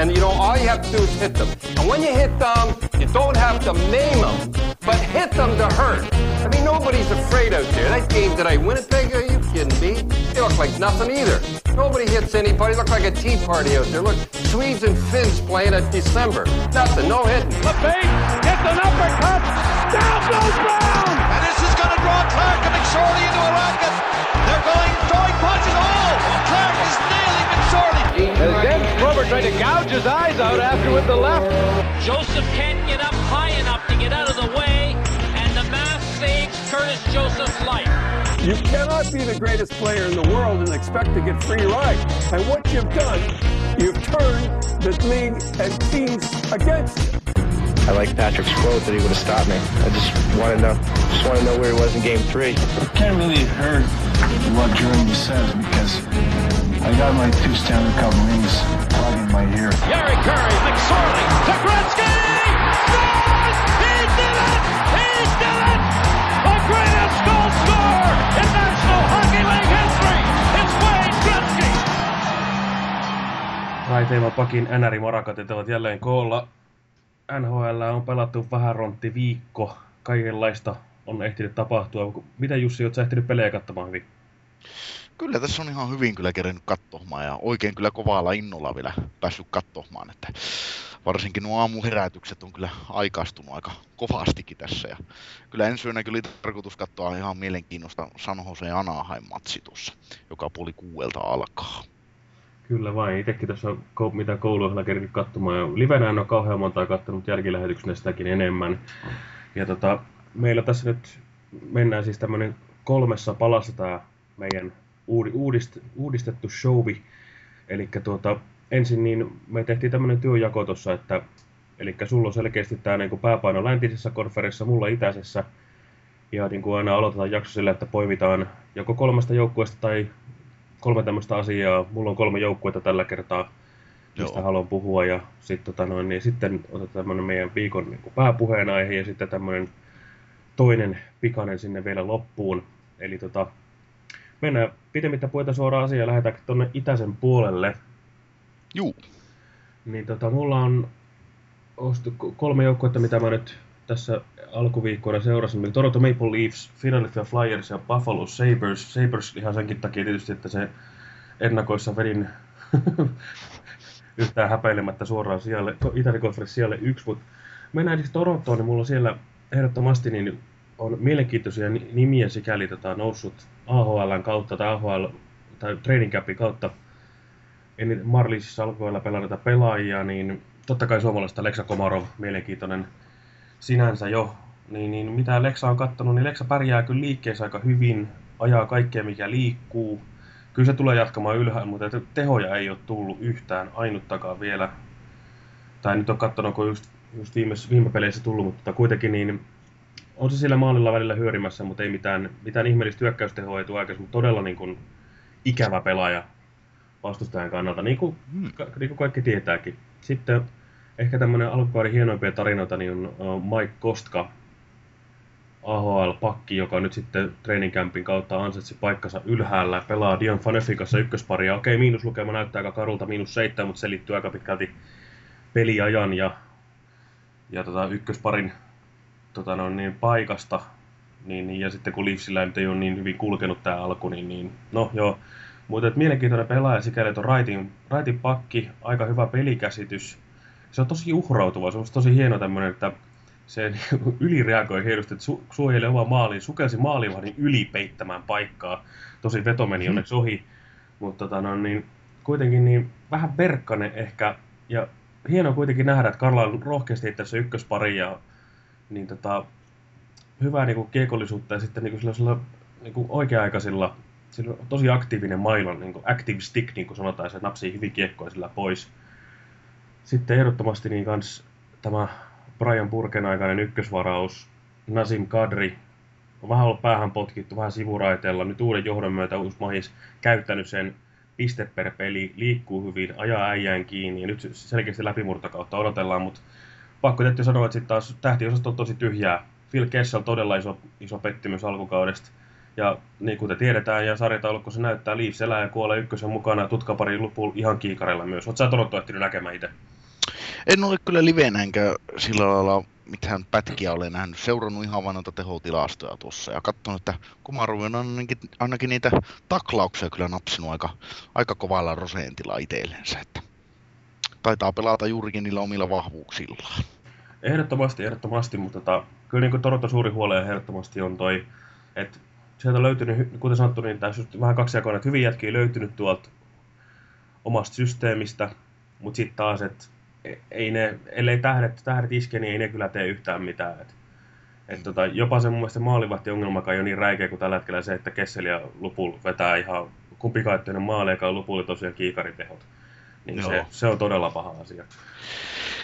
And you know, all you have to do is hit them. And when you hit them, you don't have to name them but hit them to hurt. I mean, nobody's afraid out there. That game today, Winnipeg, are you kidding me? They look like nothing either. Nobody hits anybody. Look like a tea party out there. Look, Swedes and Finns playing at December. Nothing, no hitting. LePage gets an uppercut. Down goes Brown. And this is going to draw Clark and McSorley into a racket. They're going, throwing punches. Oh, Clark is nailing McSorley. As then Probert tried to gouge his eyes out after with the left. Joseph can't get up high enough to get out of the way, and the mask saves Curtis Joseph's life. You cannot be the greatest player in the world and expect to get free ride. And what you've done, you've turned the league and teams against you. I like Patrick's quote that he would have stopped me. I just want to know, just want to know where he was in Game Three. can't really heard what Jeremy says because I got my two Stanley Cup rings plugged in my ear. Gary Curry, McSorley, to Gretzky. Scores! He did it! He did it! The greatest goal scorer in National Hockey League history is Wayne Gretzky. Raiteilla pakin NR Marakatit ovat jälleen koolla. NHL on pelattu vähän rontti viikko. Kaikenlaista on ehtinyt tapahtua. Mitä Jussi, olet ehtinyt pelejä katsomaan hyvin? Kyllä tässä on ihan hyvin kyllä kerennyt katsomaan ja oikein kyllä kovalla innolla vielä päässyt katsomaan, että varsinkin nuo aamuherätykset on kyllä aikaistunut aika kovastikin tässä ja kyllä ensi yönä kyllä tarkoitus katsoa ihan mielenkiinnosta San Jose ja Anaheim-matsi tuossa, joka puoli kuuelta alkaa. Kyllä vain. Itsekin tässä mitä kouluilla kerkin katsomaan. Ja livenä en ole kauhean montaa katsonut jälkilähetyksenä sitäkin enemmän. Ja tota, meillä tässä nyt mennään siis tämmöinen kolmessa palassa tämä meidän uudi, uudist, uudistettu showi. Eli tuota, ensin niin me tehtiin tämmöinen työjako tuossa, että eli sulla on selkeästi tämä niin kuin pääpaino läntisessä konferissa, mulla itäisessä. Ja niin kuin aina aloitetaan jakso sillä, että poimitaan joko kolmesta joukkueesta tai kolme tämmöistä asiaa. Mulla on kolme joukkuetta tällä kertaa, mistä Joo. haluan puhua. Ja sit, tota noin, niin sitten otetaan tämmöinen meidän viikon niin kuin pääpuheenaihe ja sitten tämmöinen toinen pikainen sinne vielä loppuun. Eli tota, mennään pitemmittä puheita suoraan asiaan ja lähdetään tuonne itäisen puolelle. Juu, Niin tota, mulla on ostu kolme joukkuetta, mitä mä nyt tässä alkuviikkoina seurasin. Eli Toronto Maple Leafs, Philadelphia Flyers ja Buffalo Sabres. Sabres ihan senkin takia tietysti, että se ennakoissa vedin yhtään häpeilemättä suoraan sijalle, Itäinen konferenssi sijalle yksi, mutta mennään siis Torontoon, niin mulla siellä ehdottomasti niin on mielenkiintoisia ni- nimiä sikäli tota, noussut AHLn kautta tai AHL tai training capin kautta en Marliisissa alkuilla pelannut pelaajia, niin totta kai suomalaista Leksa Komarov, mielenkiintoinen sinänsä jo. Niin, niin mitä Leksa on kattonut, niin Leksa pärjää kyllä liikkeessä aika hyvin, ajaa kaikkea mikä liikkuu. Kyllä se tulee jatkamaan ylhäällä, mutta tehoja ei ole tullut yhtään ainuttakaan vielä. Tai nyt on katsonut, kun just, just viime, viime peleissä tullut, mutta kuitenkin niin on se sillä maalilla välillä hyörimässä, mutta ei mitään, mitään ihmeellistä hyökkäystehoa ei tule aikaisemmin, todella niin kuin ikävä pelaaja vastustajan kannalta, niin kuin, ka- niin kuin kaikki tietääkin. Sitten ehkä tämmöinen alkukauden hienoimpia tarinoita niin on Mike Kostka, AHL-pakki, joka nyt sitten training campin kautta ansaitsi paikkansa ylhäällä, pelaa Dion Fanefikassa ykkösparia. Okei, miinuslukema näyttää aika karulta, miinus seitsemän, mutta se liittyy aika pitkälti peliajan ja, ja tota, ykkösparin tota, no, niin, paikasta. Niin, ja sitten kun Leafsillä ei ole niin hyvin kulkenut tämä alku, niin, niin no joo. Mutta et mielenkiintoinen pelaaja sikäli, että on raitin, raitin pakki, aika hyvä pelikäsitys. Se on tosi uhrautuva, se on tosi hieno tämmöinen, että se ylireagoi hienosti, että su- suojeli omaa maaliin, sukelsi maalivahdin yli peittämään paikkaa. Tosi veto meni onneksi ohi, mutta tota, no, niin, kuitenkin niin vähän verkkainen ehkä. Ja hienoa kuitenkin nähdä, että Karla on rohkeasti tässä ykköspari ja niin tota, hyvää niin kuin kiekollisuutta ja sitten niin kuin sellaisilla niin kuin oikea-aikaisilla, sillä on tosi aktiivinen mailon, niin kuin active stick, niin kuin sanotaan, se napsii hyvin kiekkoa sillä pois. Sitten ehdottomasti niin kans tämä Brian Burken aikainen ykkösvaraus, Nasim Kadri on vähän ollut päähän potkittu, vähän sivuraiteella. Nyt uuden johdon myötä uusi mahis käyttänyt sen piste per peli, liikkuu hyvin, ajaa äijään kiinni ja nyt selkeästi läpimurtokautta odotellaan, mutta pakko tietysti sanoa, että sitten taas tähtiosasto on tosi tyhjää. Phil Kessel todella iso, iso pettymys alkukaudesta. Ja niin kuin te tiedetään, ja sarjataulukko se näyttää, Leafs elää ja kuolee ykkösen mukana, tutkapari lupul ihan kiikarilla myös. Oletko sä Toronto ehtinyt näkemään itse? En ole kyllä livenä enkä sillä lailla mitään pätkiä olen nähnyt, seurannut ihan vain noita tehotilastoja tuossa ja katsonut, että Komaru on ainakin, ainakin niitä taklauksia kyllä napsinut aika, aika kovalla prosentilla itsellensä, että taitaa pelata juurikin niillä omilla vahvuuksillaan. Ehdottomasti, ehdottomasti, mutta tota, kyllä niin Toronto suuri huole ehdottomasti on toi, että sieltä on löytynyt, kuten sanottu, niin tässä vähän kaksijakoinen, että hyvin jätkiä löytynyt tuolta omasta systeemistä, mutta sitten taas, että ei ne, ellei tähdet, tähdet iske, niin ei ne kyllä tee yhtään mitään. Et, et tota, jopa se mun mielestä maalivahti-ongelma ei ole niin räikeä kuin tällä hetkellä se, että Kessel ja Lupul vetää ihan kumpikaan maali, eikä Lupul tosiaan kiikaritehot. Niin se, se, on todella paha asia.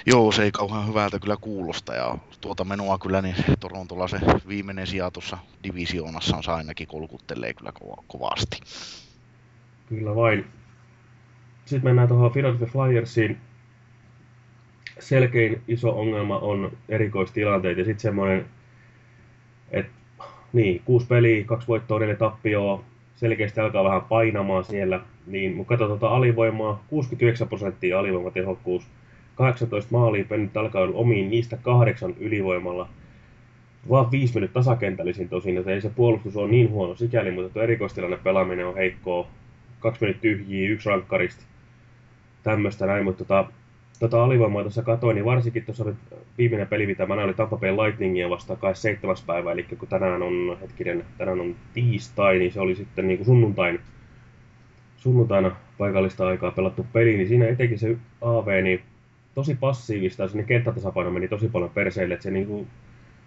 Joo, se ei kauhean hyvältä kyllä kuulosta ja tuota menoa kyllä niin Torontolla se viimeinen sija tuossa divisioonassa on ainakin kolkuttelee kyllä kova, kovasti. Kyllä vain. Sitten mennään tuohon Philadelphia Flyersiin selkein iso ongelma on erikoistilanteet ja sitten semmoinen, että niin, kuusi peliä, kaksi voittoa, neljä tappioa, selkeästi alkaa vähän painamaan siellä, niin mun katsotaan tuota alivoimaa, 69 prosenttia alivoimatehokkuus, 18 maalia pennit alkaa olla omiin, niistä kahdeksan ylivoimalla, vaan viisi mennyt tasakentällisin tosin, joten ei se puolustus ole niin huono sikäli, mutta tuo erikoistilanne pelaaminen on heikkoa, kaksi mennyt tyhjiä, yksi rankkaristi, tämmöistä näin, mutta tota, tota alivoimaa tuossa katoin, niin varsinkin tuossa oli viimeinen peli, mitä mä näin, oli Tampa Bay Lightningia vastaan 27. päivä, eli kun tänään on, hetkinen, tänään on tiistai, niin se oli sitten niin kuin sunnuntain, sunnuntaina paikallista aikaa pelattu peli, niin siinä etenkin se AV, niin tosi passiivista, sinne kenttätasapaino meni tosi paljon perseille, että se niin kuin,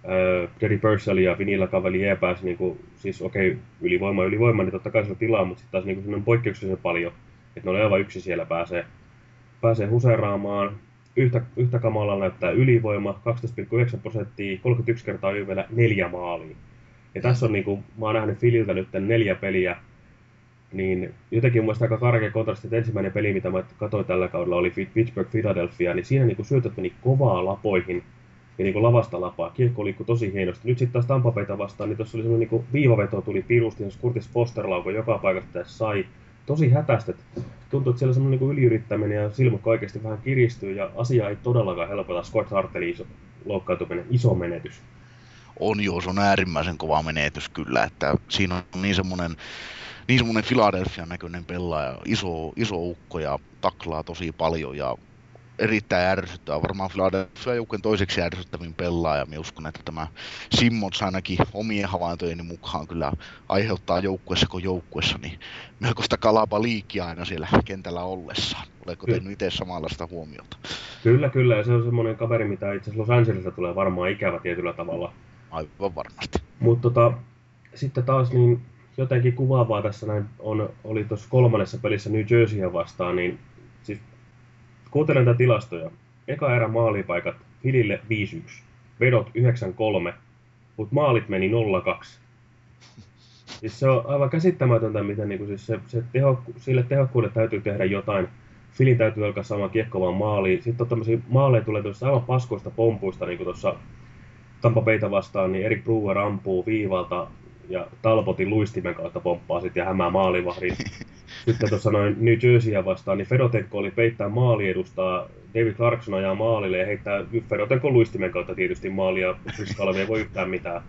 äh, Jerry Purcell ja Vinilla Cavalier pääsi, niin kuin, siis okei, okay, ylivoima ylivoima, niin totta kai se on tilaa, mutta sitten taas niin kuin poikkeuksellisen paljon, että ne oli aivan yksi siellä pääsee pääsee huseeraamaan. Yhtä, yhtä kamalalla näyttää ylivoima, 12,9 prosenttia, 31 kertaa yvellä, neljä maalia. Ja tässä on, niin kuin, mä oon nähnyt Fililtä nyt neljä peliä, niin jotenkin mun aika karkea kontrasti, että ensimmäinen peli, mitä mä katsoin tällä kaudella, oli Pittsburgh Philadelphia, niin siinä niin syötöt meni kovaa lapoihin ja niin lavasta lapaa. Kiekko liikkui tosi hienosti. Nyt sitten taas Tampapeita vastaan, niin tuossa oli semmoinen niin viivaveto tuli pirusti, jos Kurtis Foster joka paikasta sai. Tosi hätäistä tuntuu, että siellä on semmoinen niin yliyrittäminen ja silmät oikeasti vähän kiristyy ja asia ei todellakaan helpota. Scott Hartelin iso, loukkaantuminen, iso menetys. On joo, se on äärimmäisen kova menetys kyllä, että siinä on niin semmoinen niin semmoinen Philadelphia näköinen pelaaja, iso, iso ukko ja taklaa tosi paljon ja erittäin ärsyttävä. Varmaan Philadelphia joukkueen toiseksi ärsyttävin pelaaja. Minä uskon, että tämä Simmons ainakin omien havaintojeni mukaan kyllä aiheuttaa joukkuessa kuin joukkuessa niin melkoista kalapa liikkiä aina siellä kentällä ollessaan. Oletko tehnyt itse samanlaista huomiota? Kyllä, kyllä. Ja se on semmoinen kaveri, mitä itse asiassa Los Angelesista tulee varmaan ikävä tietyllä tavalla. Aivan varmasti. Mutta tota, sitten taas niin jotenkin kuvaavaa tässä näin on, oli tuossa kolmannessa pelissä New Jerseyä vastaan, niin siis Kuuntelen näitä tilastoja. Eka erä maalipaikat Filille 5-1, vedot 9-3, mutta maalit meni 0-2. Siis se on aivan käsittämätöntä, miten niin kuin siis se, se teho, sille tehokkuudelle täytyy tehdä jotain. Filin täytyy alkaa saamaan kiekko vaan maaliin. Sitten on tämmöisiä maaleja tulee tuossa aivan paskoista pompuista, niin kuin tuossa Tampa Beita vastaan, niin Erik Brewer ampuu viivalta ja Talbotin luistimen kautta pomppaa sitten ja hämää maalivahdin. Sitten tuossa noin New Jerseyä vastaan, niin Fedotenko oli peittää maali edustaa, David Clarkson ajaa maalille ja heittää Fedotenko luistimen kautta tietysti maalia, Kalvi ei voi yhtään mitään.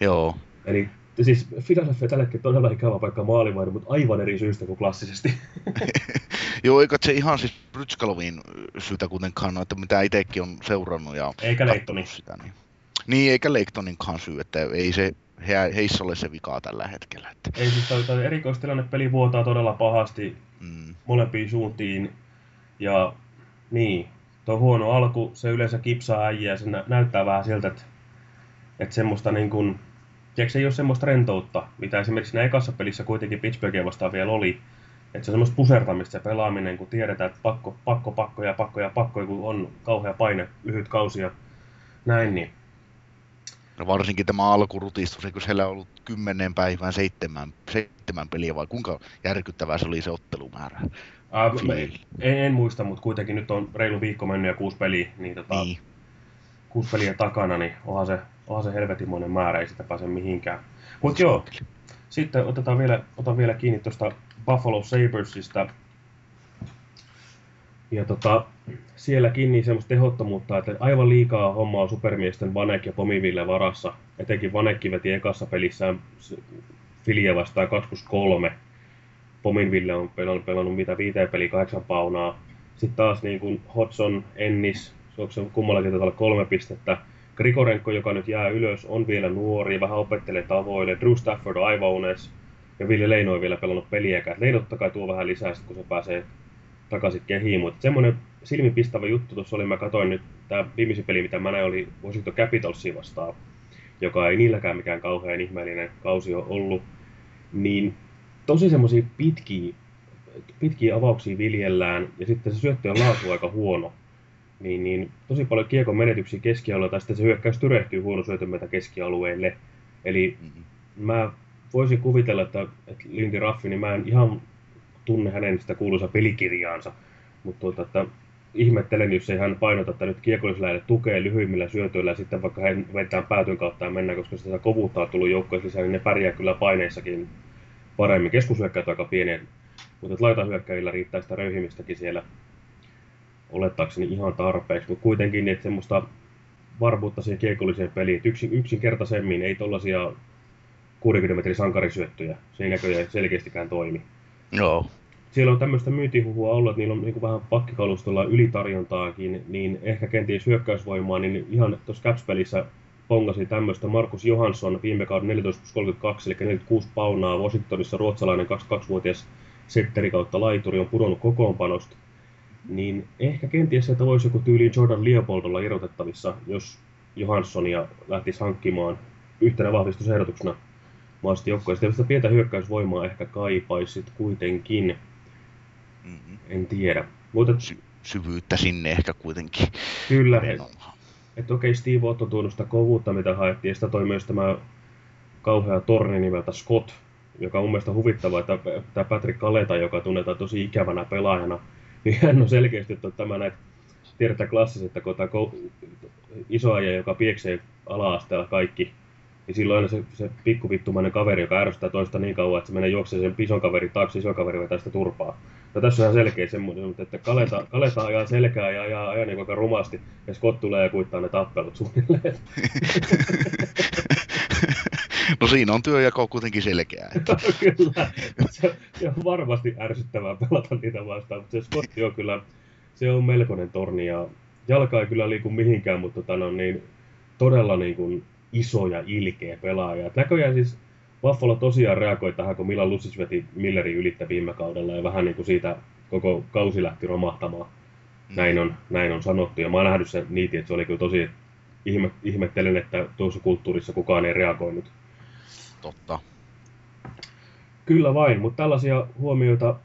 Joo. Eli siis Philadelphia tällekin todella ikävä paikka maalivahdin, mutta aivan eri syystä kuin klassisesti. Joo, eikä se ihan siis Brytskaloviin syytä kuitenkaan, no, että mitä itsekin on seurannut ja Eikä Leittoni. Sitä, niin. niin, eikä Leiktoninkaan syy, että ei se he, heissä ole se vikaa tällä hetkellä. Että... Ei siis toi erikoistilanne peli vuotaa todella pahasti mm. molempiin suuntiin. Ja niin, tuo huono alku, se yleensä kipsaa äijää, se nä- näyttää vähän siltä, että, että semmoista niin kuin, tiedätkö, se ei ole semmoista rentoutta, mitä esimerkiksi siinä ekassa pelissä kuitenkin Pittsburghia vastaan vielä oli. Että se on semmoista pusertamista se pelaaminen, kun tiedetään, että pakko, pakko, pakko ja pakko ja pakko, kun on kauhea paine, lyhyt kausi ja näin, niin No varsinkin tämä alkurutistus, eikö siellä ollut kymmenen päivään seitsemän, seitsemän peliä vai kuinka järkyttävää se oli se ottelumäärä? Äh, mä, en, en, muista, mutta kuitenkin nyt on reilu viikko mennyt ja kuusi peliä, niin, tota, niin. kuusi peliä takana, niin onhan se, onhan se helvetimoinen määrä, ei sitä pääse mihinkään. Mutta joo, sitten otetaan vielä, otan vielä kiinni tuosta Buffalo Sabresista. Ja tota, sielläkin niin semmoista tehottomuutta, että aivan liikaa hommaa supermiesten Vanek ja Pomiville varassa. Etenkin Vanekki veti ekassa pelissään Filia vastaan 2 3. Pominville on pelannut, pelannut mitä viiteen peli kahdeksan paunaa. Sitten taas niin kuin Hodson, Ennis, se kummallakin olla kolme pistettä. Grigorenko, joka nyt jää ylös, on vielä nuori, vähän opettelee tavoille. Drew Stafford on aivan unes. Ja Ville Leino ei vielä pelannut peliäkään. Leino totta kai tuo vähän lisää, kun se pääsee takaisin kehiin. Mutta semmoinen silmipistävä juttu tuossa oli, mä katsoin nyt tämä viimeisin peli, mitä mä näin, oli Washington Capitalsia vastaan, joka ei niilläkään mikään kauhean ihmeellinen kausi ole ollut. Niin tosi semmoisia pitkiä, pitkiä avauksia viljellään, ja sitten se syöttöjen laatu on aika huono niin, niin tosi paljon kiekon menetyksiä keskialueella, tai sitten se hyökkäys tyrehtyy huono syötömetä keskialueelle. Eli mm-hmm. mä voisin kuvitella, että, että Lindy Raffi, niin mä en ihan tunne hänen sitä kuuluisa pelikirjaansa, mutta tuota, että ihmettelen, jos ei hän painota, että nyt kiekollisläille tukee lyhyimmillä syötöillä, ja sitten vaikka hän vetää päätyn kautta ja mennään, koska sitä kovuutta on tullut joukkoissa lisää, niin ne pärjää kyllä paineissakin paremmin. Keskushyökkäät aika pieniä, mutta laitahyökkäillä riittää sitä röyhimistäkin siellä olettaakseni ihan tarpeeksi, mutta kuitenkin niin, että semmoista varmuutta siihen kiekolliseen peliin. Yksin, yksinkertaisemmin ei tollaisia 60 metrin sankarisyöttöjä. Se ei näköjään selkeästikään toimi. Joo. Siellä on tämmöistä myyntihuhua ollut, että niillä on niin vähän pakkikalustolla ylitarjontaakin, niin ehkä kenties hyökkäysvoimaa, niin ihan tuossa Caps-pelissä pongasi tämmöistä Markus Johansson viime kauden 14 32, eli 46 paunaa Washingtonissa ruotsalainen 22-vuotias setteri kautta laituri on pudonnut kokoonpanosta niin ehkä kenties sieltä voisi joku tyyli Jordan Leopoldolla irrotettavissa, jos Johanssonia lähtisi hankkimaan yhtenä vahvistusehdotuksena maasta joukkoja. Sitä pientä hyökkäysvoimaa ehkä kaipaisit kuitenkin. Mm-hmm. En tiedä. Mutta... Sy- syvyyttä sinne ehkä kuitenkin. Kyllä. Että okei, okay, Steve Otto tuonut sitä kovuutta, mitä haettiin, ja sitä toi myös tämä kauhea torni nimeltä Scott, joka on mun mielestä huvittava, että tämä Patrick Kaleta, joka tunnetaan tosi ikävänä pelaajana, niin hän on selkeästi, että tämä näitä tiedetään klassisesti, kun tämä isoaja, joka pieksee ala-asteella kaikki, niin silloin aina se, se pikkuvittumainen kaveri, joka ärsyttää toista niin kauan, että se menee juoksemaan sen ison kaverin taakse, iso kaveri vetää sitä turpaa. No tässä on ihan selkeä semmoinen, että Kaleta, Kaleta ajaa selkää ja ajaa, ajaa niin aika rumasti, ja Scott tulee ja kuittaa ne tappelut suunnilleen. No siinä on työjako kuitenkin selkeää. Että. kyllä, se, se, on varmasti ärsyttävää pelata niitä vastaan, mutta se Scotti on kyllä, se on melkoinen torni ja jalka ei kyllä liiku mihinkään, mutta tota, no, niin, todella niin kuin, iso ja ilkeä pelaaja. Et näköjään siis Buffalo tosiaan reagoi tähän, kun Milan Lucic veti Millerin ylittä viime kaudella ja vähän niin kuin siitä koko kausi lähti romahtamaan. Mm. Näin on, näin on sanottu ja mä oon nähnyt sen niitä, että se oli kyllä tosi ihme, ihmettelen, että tuossa kulttuurissa kukaan ei reagoinut totta. Kyllä vain, mutta tällaisia huomioita,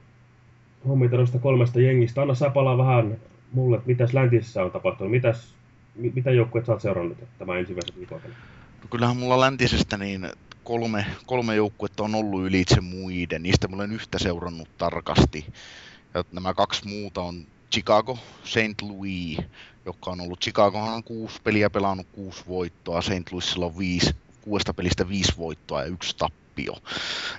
huomioita noista kolmesta jengistä. Anna sä palaa vähän mulle, että mitäs läntisessä on tapahtunut, mitäs, mitä joukkueet sä oot seurannut tämä ensimmäisen viikon kyllähän mulla läntisestä niin kolme, kolme joukkuetta on ollut ylitse muiden. Niistä mä olen yhtä seurannut tarkasti. Ja nämä kaksi muuta on Chicago, St. Louis, joka on ollut, Chicagohan on kuusi peliä pelannut, kuusi voittoa, St. Louisilla on viisi kuudesta pelistä viisi voittoa ja yksi tappio.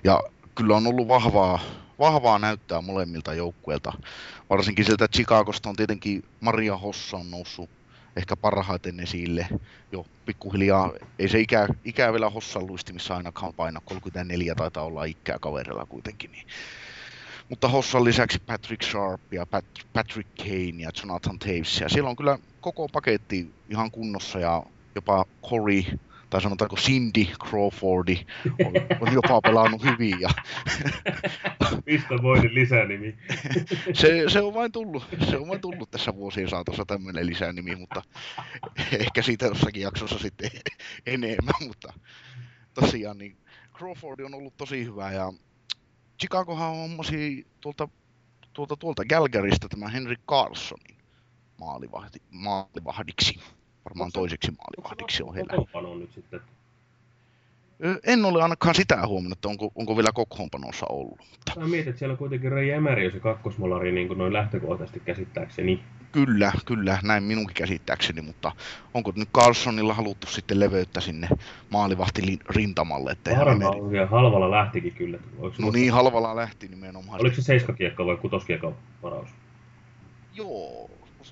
Ja kyllä on ollut vahvaa, vahvaa näyttää molemmilta joukkueilta. Varsinkin sieltä Chicagosta on tietenkin Maria Hossa on noussut ehkä parhaiten esille. Jo pikkuhiljaa, ei se ikä, ikää vielä Hossan luistimissa ainakaan paina, 34 taitaa olla ikää kaverilla kuitenkin. Niin. Mutta Hossan lisäksi Patrick Sharp ja Pat, Patrick Kane ja Jonathan Taves. Ja siellä on kyllä koko paketti ihan kunnossa ja jopa Corey tai sanotaanko Cindy Crawfordi on, on jopa pelannut hyvin. Ja Mistä voin lisänimi? se, se, on vain tullut, se on vain tullut tässä vuosien saatossa tämmöinen lisänimi, mutta ehkä siitä jossakin jaksossa sitten enemmän, mutta tosiaan niin Crawford on ollut tosi hyvä ja Chicagohan hommasi tuolta, tuolta, tuolta Galgarista tämä Henry Carlsonin maalivahdi, maalivahdiksi. Varmaan toiseksi maalivahdiksi on heillä. Nyt sitten. En ole ainakaan sitä huomannut, että onko, onko vielä kokoonpanossa ollut. Mutta Mä mietin, että siellä on kuitenkin Ray Emery, se kakkosmolari, niin kuin noin lähtökohtaisesti käsittääkseni. kyllä, kyllä, näin minunkin käsittääkseni, mutta onko nyt Carlsonilla haluttu sitten leveyttä sinne maalivahti rintamalle, Varmaan ja halvalla lähtikin kyllä. Oliko, No niin, halvalla lähti nimenomaan. Oliko se seiskakiekko vai kutoskiekko varaus? Joo,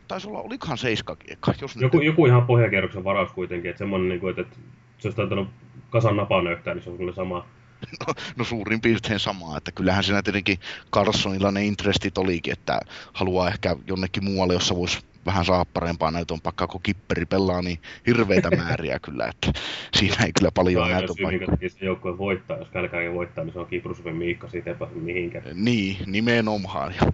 taisi olla, olikohan seiskakiekka, jos nyt... Joku, joku ihan pohjakierroksen varaus kuitenkin, että semmonen, niin kuin, että, että se olisi antanut kasan napanöyhtää, niin se on kyllä sama. No, no suurin piirtein samaa, että kyllähän siinä tietenkin Carlsonilla ne intrestit olikin, että haluaa ehkä jonnekin muualle, jossa voisi vähän saada parempaa näytön paikkaa, kun kipperi pelaa niin hirveitä määriä kyllä, että siinä ei kyllä paljon näytön paikkaa. se joukkue voittaa, jos Kälkäri voittaa, niin se on Kiprusovin Miikka, siitä ei pääse mihinkään. Niin, nimenomaan. Ja,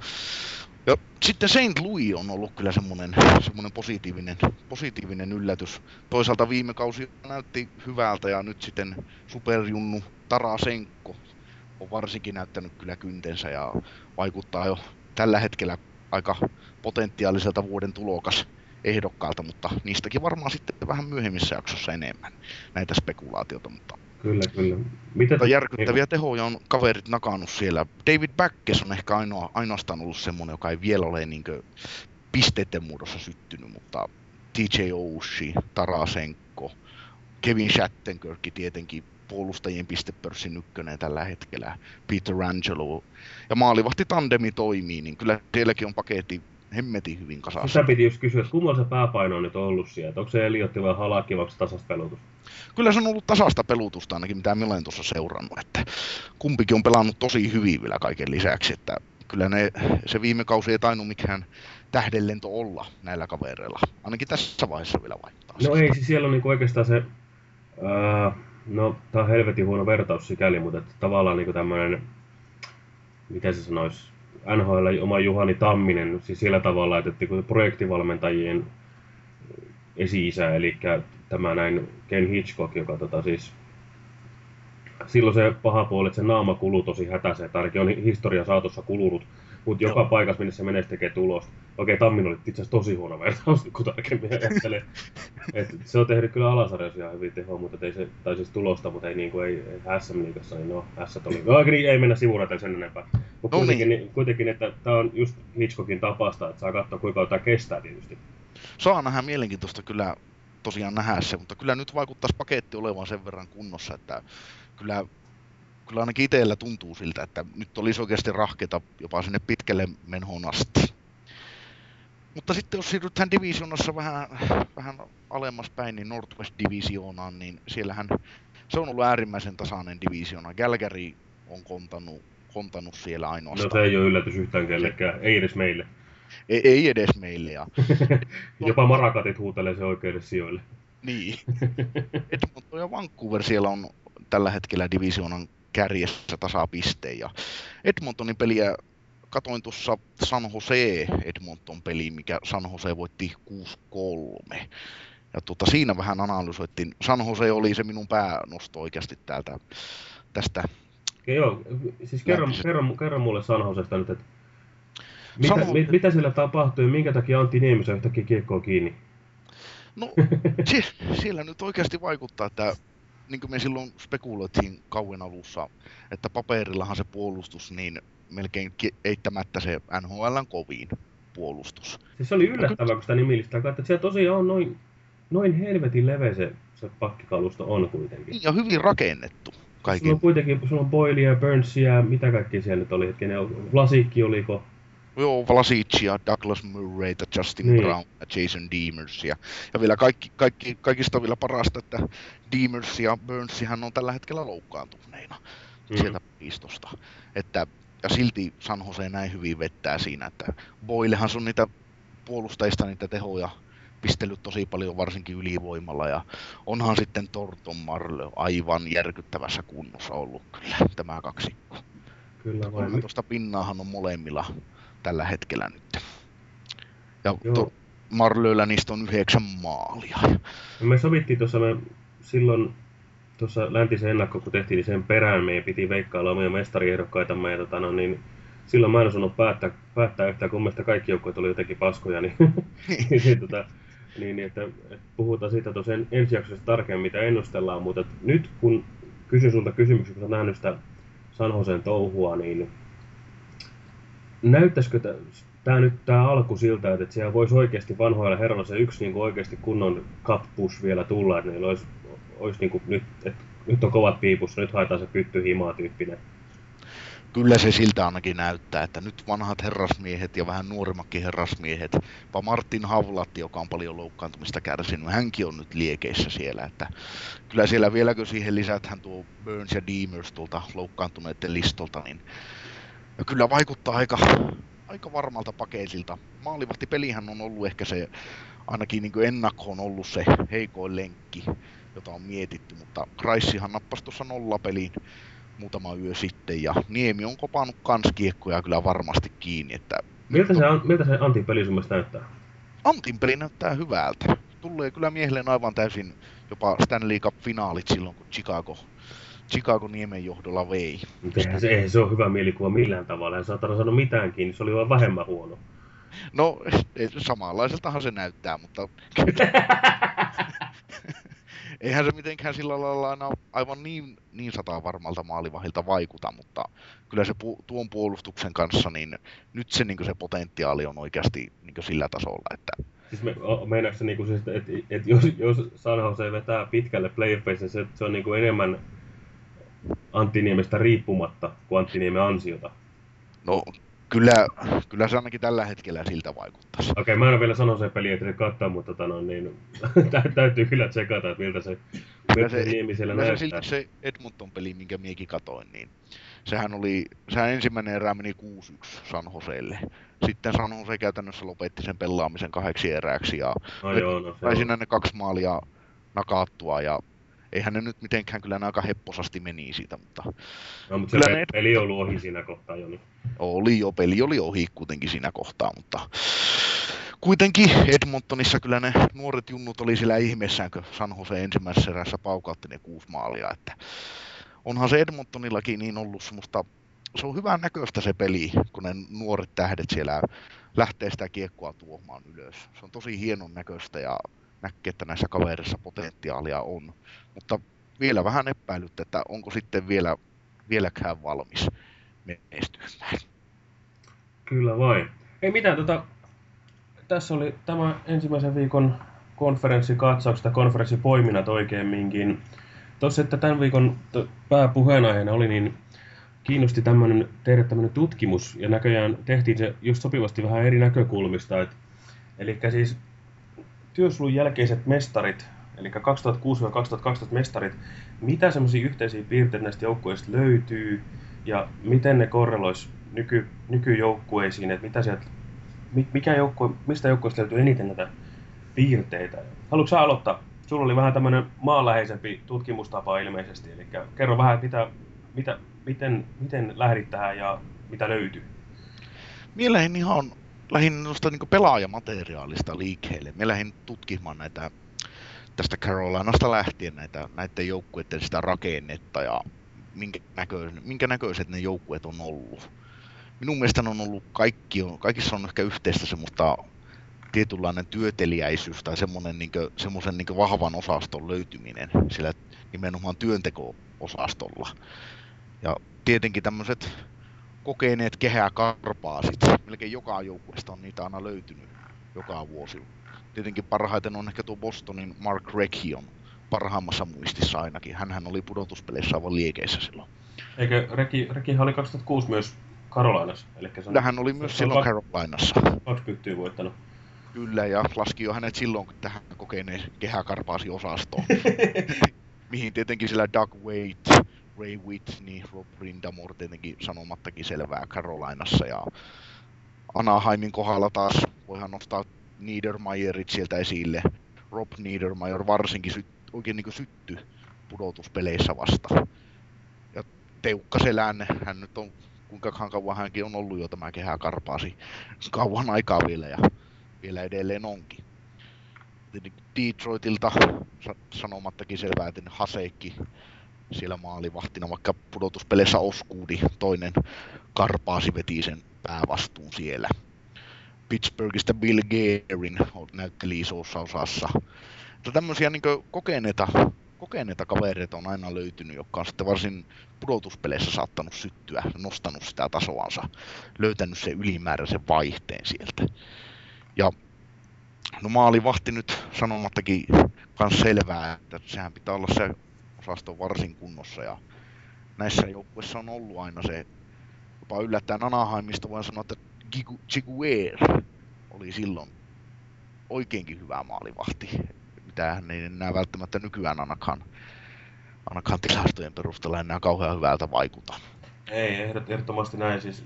ja sitten Saint Louis on ollut kyllä semmoinen, semmoinen positiivinen, positiivinen yllätys. Toisaalta viime kausi näytti hyvältä ja nyt sitten superjunnu Tarasenko on varsinkin näyttänyt kyllä kyntensä ja vaikuttaa jo tällä hetkellä aika potentiaaliselta vuoden tulokas ehdokkaalta, mutta niistäkin varmaan sitten vähän myöhemmissä jaksossa enemmän näitä spekulaatiota, mutta Kyllä, kyllä. Mitä mutta järkyttäviä tehoja on kaverit nakannut siellä. David Backes on ehkä ainoa, ainoastaan ollut semmoinen, joka ei vielä ole niin pisteiden muodossa syttynyt, mutta TJ Oshie, Tarasenko, Kevin Shattenkirk tietenkin puolustajien pistepörssin ykkönen tällä hetkellä, Peter Angelo. Ja maalivahti tandemi toimii, niin kyllä sielläkin on paketti hemmetin hyvin kasassa. Sitä piti just kysyä, että kummalla se pääpaino on nyt ollut sieltä? Onko se Eliotti vai Halaki vai onko se tasasta pelutus? Kyllä se on ollut tasasta pelutusta ainakin, mitä minä olen tuossa seurannut, että kumpikin on pelannut tosi hyvin vielä kaiken lisäksi, että kyllä ne, se viime kausi ei tainnut mikään tähdenlento olla näillä kavereilla. Ainakin tässä vaiheessa vielä vaikuttaa. No ei, siis siellä on niinku oikeastaan se, ää, no tää on helvetin huono vertaus sikäli, mutta että tavallaan niinku tämmönen, miten se sanois, NHL oma Juhani Tamminen, siis sillä tavalla, että, että kun projektivalmentajien esi-isä, eli tämä näin Ken Hitchcock, joka tota siis silloin se paha puoli, että se naama kuluu tosi hätäiseen, tai ainakin on historian saatossa kulunut, mutta joka Joo. paikassa, minne se menee, se tekee tulosta. Okei, Tammin oli itse asiassa tosi huono vertaus, kun tarkemmin ajattelee. Et se on tehnyt kyllä alasarjassa ihan hyvin tehoa, mutta ei se, tai siis tulosta, mutta ei, niin kuin, ei, ei SM liigassa, niin no, S oli. No, niin, ei mennä sivuraten sen enempää. Mutta No kuitenkin, niin. niin. kuitenkin, että tämä on just Hitchcockin tapasta, että saa katsoa kuinka tämä kestää tietysti. Saa nähdä mielenkiintoista kyllä tosiaan nähdä se, mutta kyllä nyt vaikuttaisi paketti olevan sen verran kunnossa, että kyllä, kyllä ainakin itsellä tuntuu siltä, että nyt olisi oikeasti rahkeita jopa sinne pitkälle menhoon asti. Mutta sitten jos siirrytään divisionassa vähän, vähän alemmas päin, niin Northwest Divisionaan, niin siellähän se on ollut äärimmäisen tasainen divisiona. Galgary on kontannut, kontannut siellä No ainoastaan. se ei ole yllätys yhtään kellekään, ei edes meille. Ei, ei edes meille. Ja, Jopa marakatit huutelee se oikeille sijoille. Niin. Edmonton ja Vancouver siellä on tällä hetkellä divisionan kärjessä tasapisteen. Ja Edmontonin peliä katoin tuossa San Jose Edmonton peli, mikä San Jose voitti 6-3. Ja tuota, siinä vähän analysoittiin. San Jose oli se minun päänosto oikeasti täältä, tästä. Ja joo, siis kerro, kerro, kerro mulle Sanhosesta nyt, että mitä, Sanho- mit, mitä siellä tapahtui minkä takia Antti Niemisen yhtäkkiä kiekkoa kiinni? No, sie, siellä nyt oikeasti vaikuttaa, että niin kuin me silloin spekuloitiin kauan alussa, että paperillahan se puolustus, niin melkein eittämättä se NHLn kovin puolustus. Siis se oli yllättävää, kun sitä nimillistä että siellä tosiaan on noin, noin helvetin leveä se, se pakkikalusto on kuitenkin. Niin, Ja hyvin rakennettu Sulla on kuitenkin, sulla on Boilia, Burnsia mitä kaikki siellä nyt oli, hetkinen, Lasikki oliko, Joo, Vlasicia, Douglas Murray, Justin Niin. Brown ja Jason Demers. Ja, ja vielä kaikki, kaikki, kaikista vielä parasta, että Demers ja Burnsihan on tällä hetkellä loukkaantuneina Mm. sieltä pistosta. Että, ja silti San Jose näin hyvin vettää siinä, että Boylehan se on niitä puolustajista niitä tehoja pistellyt tosi paljon varsinkin ylivoimalla ja onhan sitten Torton Marlö aivan järkyttävässä kunnossa ollut kyllä tämä kaksikko. kyllä vai? 13 pinnaahan on molemmilla tällä hetkellä nyt. Ja to, Marlöillä niistä on yhdeksän maalia. Me sovittiin tuossa me silloin tuossa läntisen ennakko, kun tehtiin, niin sen perään meidän piti veikkailla omia mestariehdokkaitamme. Ja tota, no, niin, silloin mä en osannut päättää, päättää yhtään, kun mielestä kaikki joukkueet oli jotenkin paskoja. Niin, niin, tota, niin, että, että puhutaan siitä tuossa en, ensi jaksossa tarkemmin, mitä ennustellaan, mutta nyt kun kysyn sulta kysymyksen, kun olet nähnyt sitä San Joseen touhua, niin näyttäisikö tämä nyt tämä alku siltä, että siellä voisi oikeasti vanhoilla herroilla se yksi niin kuin oikeasti kunnon cup push vielä tulla, että niillä olisi, olisi niin kuin nyt, että nyt on kovat piipussa, nyt haetaan se pytty himaa tyyppinen. Kyllä se siltä ainakin näyttää, että nyt vanhat herrasmiehet ja vähän nuoremmatkin herrasmiehet, jopa Martin Havlatti, joka on paljon loukkaantumista kärsinyt, hänkin on nyt liekeissä siellä, että kyllä siellä vieläkö siihen lisätään tuo Burns ja Deemers tuolta loukkaantuneiden listolta, niin ja kyllä vaikuttaa aika, aika varmalta paketilta. Maalivahtipelihän on ollut ehkä se, ainakin niin ennakkoon ollut se heikoin lenkki, jota on mietitty, mutta Kraissihan nappasi tuossa nollapeliin muutama yö sitten, ja Niemi on kopannut kans kiekkoja kyllä varmasti kiinni. Että miltä, se, on... miltä se Antin peli sun näyttää? Antin peli näyttää hyvältä. Tulee kyllä miehelle aivan täysin jopa Stanley Cup-finaalit silloin, kun Chicago Chicago Niemen johdolla vei. Eihän se, eihän se ole hyvä mielikuva millään tavalla. En saatana sanoa mitäänkin, se oli vain vähemmän huono. No, samanlaiseltahan se näyttää, mutta eihän se mitenkään sillä lailla aina aivan niin, niin sataa varmalta maalivahilta vaikuta, mutta kyllä se pu, tuon puolustuksen kanssa, niin nyt se, niin se potentiaali on oikeasti niin sillä tasolla, että Siis me, meinaatko se, niin kuin, että, että, että jos, jos San Jose vetää pitkälle playoffeissa, niin se, se on niin kuin enemmän Antti Niemestä riippumatta kuin Antti Niemen ansiota? No kyllä, kyllä se ainakin tällä hetkellä siltä vaikuttaisi. Okei, okay, mä en ole vielä sanonut sen peli, että se kattaa, mutta tota, no, niin, täytyy kyllä tsekata, että miltä se, miltä se, Niemi siellä näyttää. Se, siltä se Edmonton-peli, minkä miekin katoin, niin sehän oli, sehän ensimmäinen erä meni 6-1 San Joseelle. Sitten San Jose käytännössä lopetti sen pelaamisen kahdeksi eräksi ja no joo, no, sai sinne ne kaksi maalia nakattua ja eihän ne nyt mitenkään kyllä aika hepposasti meni siitä, mutta... No, mutta se ne... peli oli ohi siinä kohtaa jo. Niin. Oli jo, peli oli ohi kuitenkin siinä kohtaa, mutta kuitenkin Edmontonissa kyllä ne nuoret junnut oli sillä ihmeessään, kun San Jose ensimmäisessä erässä paukautti ne kuusi maalia, että onhan se Edmontonillakin niin ollut semmoista, se on hyvän näköistä se peli, kun ne nuoret tähdet siellä lähtee sitä kiekkoa tuomaan ylös. Se on tosi hienon näköistä ja näkee, että näissä kavereissa potentiaalia on. Mutta vielä vähän epäilyt, että onko sitten vielä, vieläkään valmis menestymään. Kyllä vai. Ei mitään, tota, tässä oli tämä ensimmäisen viikon konferenssikatsaukset ja konferenssipoiminnat oikeemminkin. Tuossa, että tämän viikon pääpuheenaiheena oli, niin kiinnosti tämmöinen, tehdä tämmöinen tutkimus, ja näköjään tehtiin se just sopivasti vähän eri näkökulmista. Eli siis työsulun jälkeiset mestarit, eli 2006-2012 mestarit, mitä semmoisia yhteisiä piirteitä näistä joukkueista löytyy ja miten ne korrelois nyky, nykyjoukkueisiin, että mitä sieltä, mikä joukkue, mistä joukkueista löytyy eniten näitä piirteitä. Haluatko sä aloittaa? Sulla oli vähän tämmöinen maanläheisempi tutkimustapa ilmeisesti, eli kerro vähän, mitä, mitä, miten, miten lähdit tähän ja mitä löytyy? Mielestäni ihan lähdin noista niin pelaajamateriaalista liikkeelle. Me lähdin tutkimaan näitä tästä Carolinasta lähtien näitä, näiden joukkueiden sitä rakennetta ja minkä, näköiset, minkä näköiset ne joukkueet on ollut. Minun mielestä on ollut kaikki, kaikissa on ehkä yhteistä semmoista tietynlainen työteliäisyys tai semmoinen niin kuin, niin vahvan osaston löytyminen sillä nimenomaan työnteko-osastolla. Ja tietenkin tämmöiset kokeneet kehäkarpaasit. Melkein joka joukkueesta on niitä aina löytynyt joka vuosi. Tietenkin parhaiten on ehkä tuo Bostonin Mark Recchion parhaimmassa muistissa ainakin. Hänhän oli pudotuspeleissä aivan liekeissä silloin. Eikö Reki, Rekihan oli 2006 myös Carolinassa? Eli se on, hän oli myös silloin Carolinassa. Kaksi pyttyä voittanut. Kyllä, ja laski jo hänet silloin tähän kokeneen kehäkarpaasi osastoon. Mihin tietenkin sillä Doug Wade Ray Whitney, Rob Rindamore tietenkin sanomattakin selvää Carolinassa ja Anaheimin kohdalla taas voihan nostaa Niedermayerit sieltä esille. Rob Niedermayer varsinkin syt, oikein niin sytty pudotuspeleissä vasta. Ja Teukka Selän, hän nyt on, kuinka kauan hänkin on ollut jo tämä kehä karpaasi, kauan aikaa vielä ja vielä edelleen onkin. Detroitilta sanomattakin selvää, että Haseikki siellä maalivahtina, vaikka pudotuspeleissä Oskuudi, toinen Karpaasi veti sen päävastuun siellä. Pittsburghista Bill Gearin näytteli isossa osassa. Että tämmöisiä niin kokeneita, kokeneita kavereita on aina löytynyt, jotka on sitten varsin pudotuspeleissä saattanut syttyä, nostanut sitä tasoansa, löytänyt sen ylimääräisen vaihteen sieltä. Ja no maalivahti nyt sanomattakin kans selvää, että sehän pitää olla se osasto varsin kunnossa ja näissä joukkueissa on ollut aina se, jopa yllättäen Anaheimista voin sanoa, että Giguer oli silloin oikeinkin hyvä maalivahti, mitä hän ei enää välttämättä nykyään ainakaan, ainakaan tilastojen perusteella enää kauhean hyvältä vaikuta. Ei, ehdottomasti näin. Siis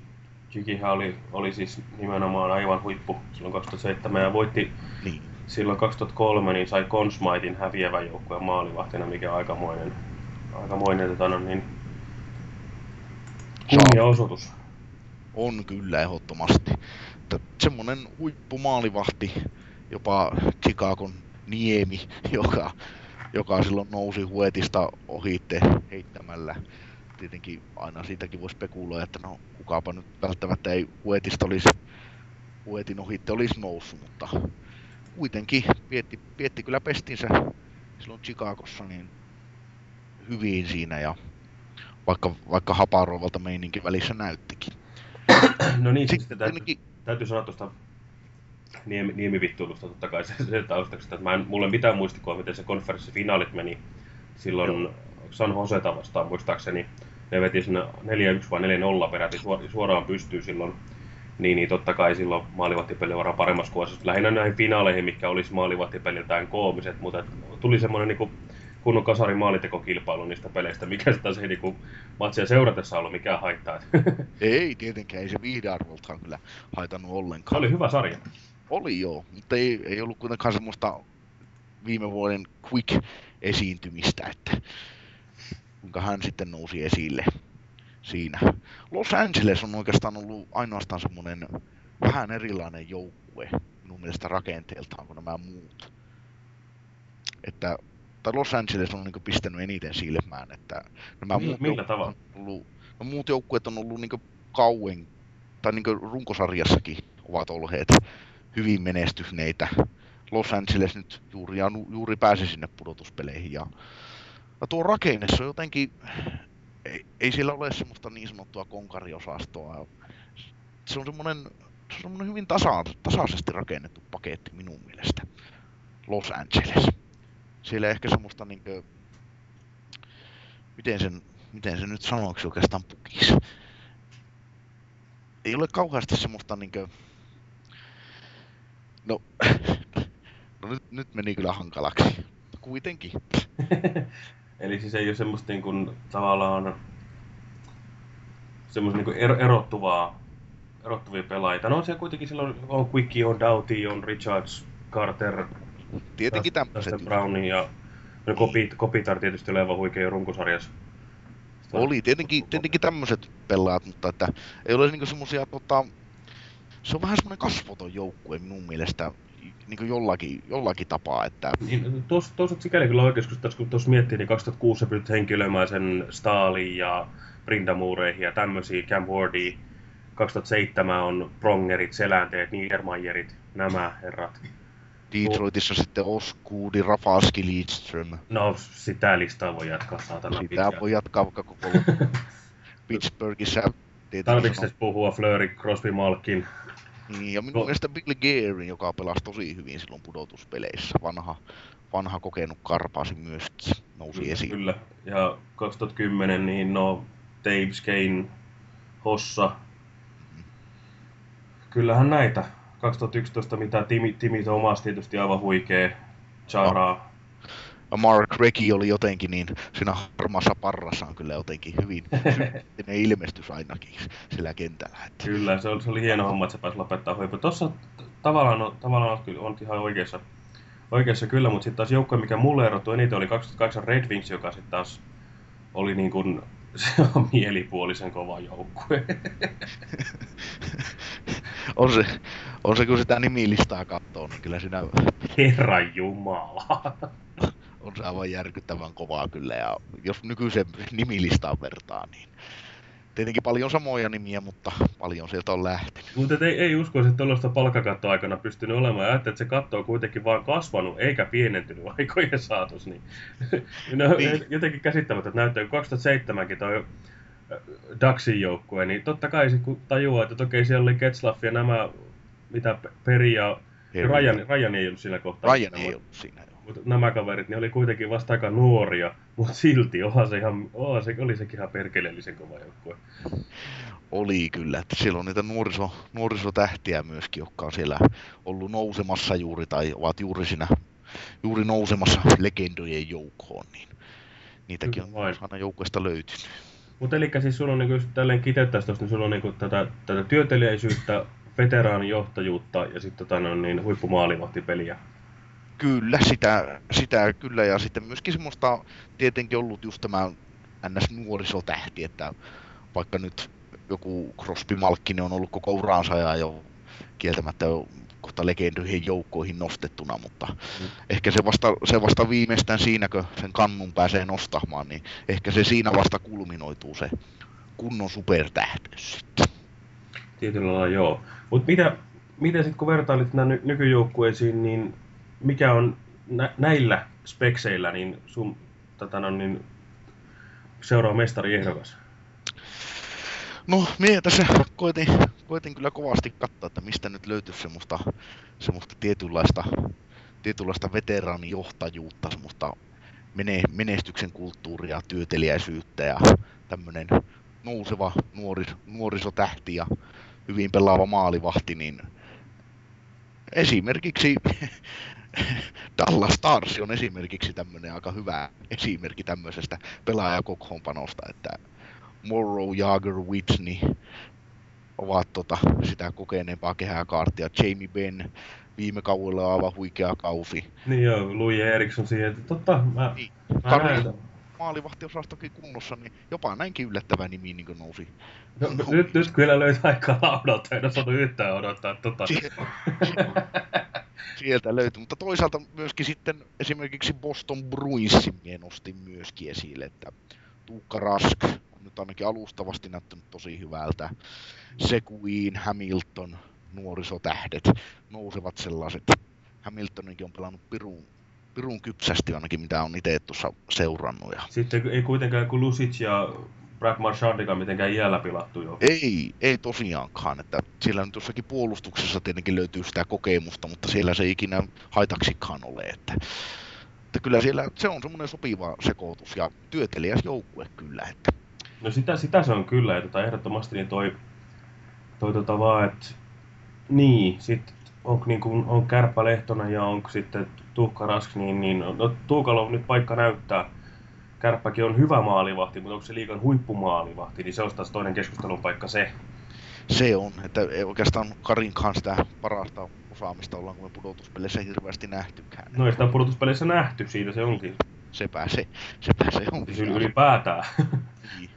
Jigihän oli, oli siis nimenomaan aivan huippu silloin 2007 ja voitti niin. Silloin 2003, niin sai Consmaitin häviävän joukkueen maalivahtina, mikä on aikamoinen, aikamoinen tota, no, niin, kunniaosoitus. On kyllä ehdottomasti. Semmoinen huippumaalivahti, jopa Chicagon Niemi, joka, joka silloin nousi Huetista ohitte heittämällä. Tietenkin aina siitäkin voi spekuloida, että no kukaapa nyt välttämättä ei Huetista olisi, Huetin ohitte olisi noussut, mutta kuitenkin pietti, pietti kyllä pestinsä silloin Chicagossa niin hyvin siinä ja vaikka, vaikka haparoivalta meininkin välissä näyttikin. No niin, sitten täytyy, täytyy sanoa tuosta niemi, niemivittuilusta totta kai se, se taustaksi, että mä en, mulla ei mitään muistikua, miten se konferenssifinaalit meni silloin Joo. San Joseta vastaan muistaakseni. Ne veti sinne 4-1 vai 4-0 peräti suoraan pystyy silloin. Niin, niin totta kai silloin maalivahtipeli varmaan paremmassa kuvassa. Lähinnä näihin finaaleihin, mitkä olisi maalivahtipeliltään koomiset, mutta tuli semmoinen niin kunnon kasarin maalitekokilpailu niistä peleistä, mikä sitä se niinku matsia seuratessa ollut mikään haittaa. ei tietenkään, ei se viihdearvoltaan kyllä haitannut ollenkaan. Se oli hyvä sarja. Oli joo, mutta ei, ei ollut kuitenkaan semmoista viime vuoden quick-esiintymistä, että kuinka hän sitten nousi esille siinä. Los Angeles on oikeastaan ollut ainoastaan semmoinen vähän erilainen joukkue minun mielestä rakenteeltaan kuin nämä muut. Että tai Los Angeles on niin pistänyt eniten silmään, että nämä Millä, muut millä tavalla? Ollut, no muut joukkueet on ollut niin kauan, tai niin runkosarjassakin ovat olleet hyvin menestyneitä. Los Angeles nyt juuri, ja juuri pääsi sinne pudotuspeleihin. Ja, ja tuo rakenne, se on jotenkin, ei, ei sillä ole semmoista niin sanottua konkariosastoa. Se on semmoinen, se on semmoinen hyvin tasa, tasaisesti rakennettu paketti minun mielestä. Los Angeles. Siellä ehkä semmoista niinkö, miten sen, miten se nyt sanoiksi oikeastaan pukisi. Ei ole kauheasti semmoista niinkö, No, no nyt, nyt meni kyllä hankalaksi. Kuitenkin. Eli siis ei ole semmoista niin kuin, tavallaan semmoista niin kuin erottuvaa, erottuvia pelaajia. No on siellä kuitenkin silloin on Quickie, on Doughty, on Richards, Carter, Tietenkin tämmöiset. Brownin ja no Kopit, Kopitar tietysti oli aivan huikea runkosarjassa. Oli tietenkin, tietenkin tämmöiset pelaajat, mutta että ei ole niinku semmosia tota, se on vähän semmoinen kasvoton joukkue minun mielestä niin jollakin, jollakin tapaa. Että... Niin, tuossa, tuossa sikäli kyllä oikeasti, kun tuossa miettii, niin 2006 pystyt henkilöimään sen Stalin ja Brindamureihin ja tämmöisiä, Cam Wardia. 2007 on Prongerit, Selänteet, Niedermayerit, nämä herrat. Detroitissa no. sitten Oskuudi, Rafalski, Lidström. No, sitä listaa voi jatkaa saatana Sitä pitkä. voi jatkaa vaikka koko Pittsburghissa. Tarvitsetko puhua Fleury, Crosby, Malkin, niin, ja minun no. mielestä Bill Gearin, joka pelasi tosi hyvin silloin pudotuspeleissä, vanha, vanha kokenut karpaasi myöskin, nousi kyllä, esiin. Kyllä, ja 2010 niin no Taves, Kane, Hossa, kyllähän näitä. 2011 mitä Timi, Timi Thomas tietysti aivan huikee, Chara, Mark Recki oli jotenkin niin siinä harmassa parrassaan kyllä jotenkin hyvin ne ilmestys ainakin sillä kentällä. Että... Kyllä, se oli, se oli hieno homma, että se pääsi lopettaa huipu. Tuossa tavallaan, on, tavallaan on, on ihan oikeassa, oikeassa kyllä, mutta sitten taas joukkue, mikä mulle erottui eniten, oli 2008 Red Wings, joka sitten taas oli niin kuin, se on mielipuolisen kova joukkue. on se, on se kun sitä nimilistaa katsoo, niin kyllä siinä... Herran Jumala on se aivan järkyttävän kovaa kyllä. Ja jos nykyisen nimilistaan vertaa, niin Tietenkin paljon samoja nimiä, mutta paljon sieltä on lähtenyt. Mutta ei, ei uskoisi, että tuollaista palkkakattoaikana pystynyt olemaan. Ajattelin, että se katto on kuitenkin vaan kasvanut eikä pienentynyt aikojen saatossa. Niin. no, niin. Jotenkin käsittämättä näyttää, kun 2007kin toi Daxin joukkue, niin totta kai se kun tajuaa, että okei siellä oli Ketslaff ja nämä, mitä Peri ja Rajan, Rajan ei ollut siinä kohtaa. Rajan ei ollut siinä. Mutta nämä kaverit, ne oli kuitenkin vasta aika nuoria, mutta silti onhan se ihan, onhan se, oli sekin ihan perkeleellisen kova joukkue. Oli kyllä, että siellä on niitä nuoriso, nuorisotähtiä myöskin, jotka on siellä ollut nousemassa juuri tai ovat juuri siinä juuri nousemassa legendojen joukkoon, niin niitäkin on aina joukkueesta löytynyt. Mutta eli siis sulla on niin tälleen kiteyttäisi tuosta, niin sulla on niin tätä, tätä työtelijäisyyttä, veteraanijohtajuutta ja sitten tota, no, niin huippumaalivahtipeliä. Kyllä, sitä, sitä kyllä ja sitten myöskin semmoista tietenkin ollut just tämä NS-nuorisotähti, että vaikka nyt joku Crosby Malkkinen on ollut koko uraansa ja jo kieltämättä jo kohta legendoihin joukkoihin nostettuna, mutta mm. ehkä se vasta, se vasta viimeistään siinä, kun sen kannun pääsee nostamaan, niin ehkä se siinä vasta kulminoituu se kunnon supertähtöys sitten. Tietyllä lailla joo. Mutta mitä, miten sitten kun vertailit nämä ny- nykyjoukkueisiin, niin mikä on nä- näillä spekseillä niin sun tätä, no, niin seuraava mestari ehdokas? No, minä tässä koitin, koitin kyllä kovasti katsoa, että mistä nyt löytyisi semmoista, semmoista tietynlaista, tietynlaista veteraanijohtajuutta, semmoista menestyksen kulttuuria, työteliäisyyttä ja tämmöinen nouseva nuori, nuorisotähti ja hyvin pelaava maalivahti, niin esimerkiksi Dallas Stars on esimerkiksi tämmöinen aika hyvä esimerkki tämmöisestä pelaajakokoonpanosta, että Morrow, Jagger, Whitney ovat tota, sitä kokeneempaa kehäkaartia. Jamie Benn viime kaudella aivan huikea kausi. Niin joo, Louis Eriksson siihen, että totta, mä, niin. mä näen maalivahtiosastokin kunnossa, niin jopa näinkin yllättävä nimi niin nousi. No, nyt, nyt kyllä löytyi aika laudalta, en osannut yhtään odottaa tota. Sieltä löytyi, mutta toisaalta myöskin sitten esimerkiksi Boston Bruinsin nostin myöskin esille, että Tuukka Rask on nyt ainakin alustavasti näyttänyt tosi hyvältä. Sekuin, Hamilton, nuorisotähdet, nousevat sellaiset. Hamiltoninkin on pelannut Pirun, pirun kypsästi ainakin, mitä on itse tuossa seurannut. Sitten ei kuitenkaan kuin Lusic ja Brad Marchandikaan mitenkään iällä pilattu jo. Ei, ei tosiaankaan. Että siellä nyt jossakin puolustuksessa tietenkin löytyy sitä kokemusta, mutta siellä se ei ikinä haitaksikaan ole. Että että kyllä siellä se on semmoinen sopiva sekoitus ja työtelijäs joukkue kyllä. Että. No sitä, sitä se on kyllä, että tota, ehdottomasti niin toi, toi tota vaan, että niin, sit onko niin kuin, on Kärppä Lehtonen ja onko sitten Tuukka Rask, niin, niin no, Tuukalla on nyt paikka näyttää. Kärppäkin on hyvä maalivahti, mutta onko se liikan huippumaalivahti, niin se on taas toinen keskustelun paikka se. Se on, että oikeastaan Karin kanssa sitä parasta osaamista ollaanko me pudotuspeleissä hirveästi nähtykään. No ei sitä pudotuspeleissä nähty, siitä se onkin. Sepä se, sepä se onkin. Siis ylipäätään. Niin.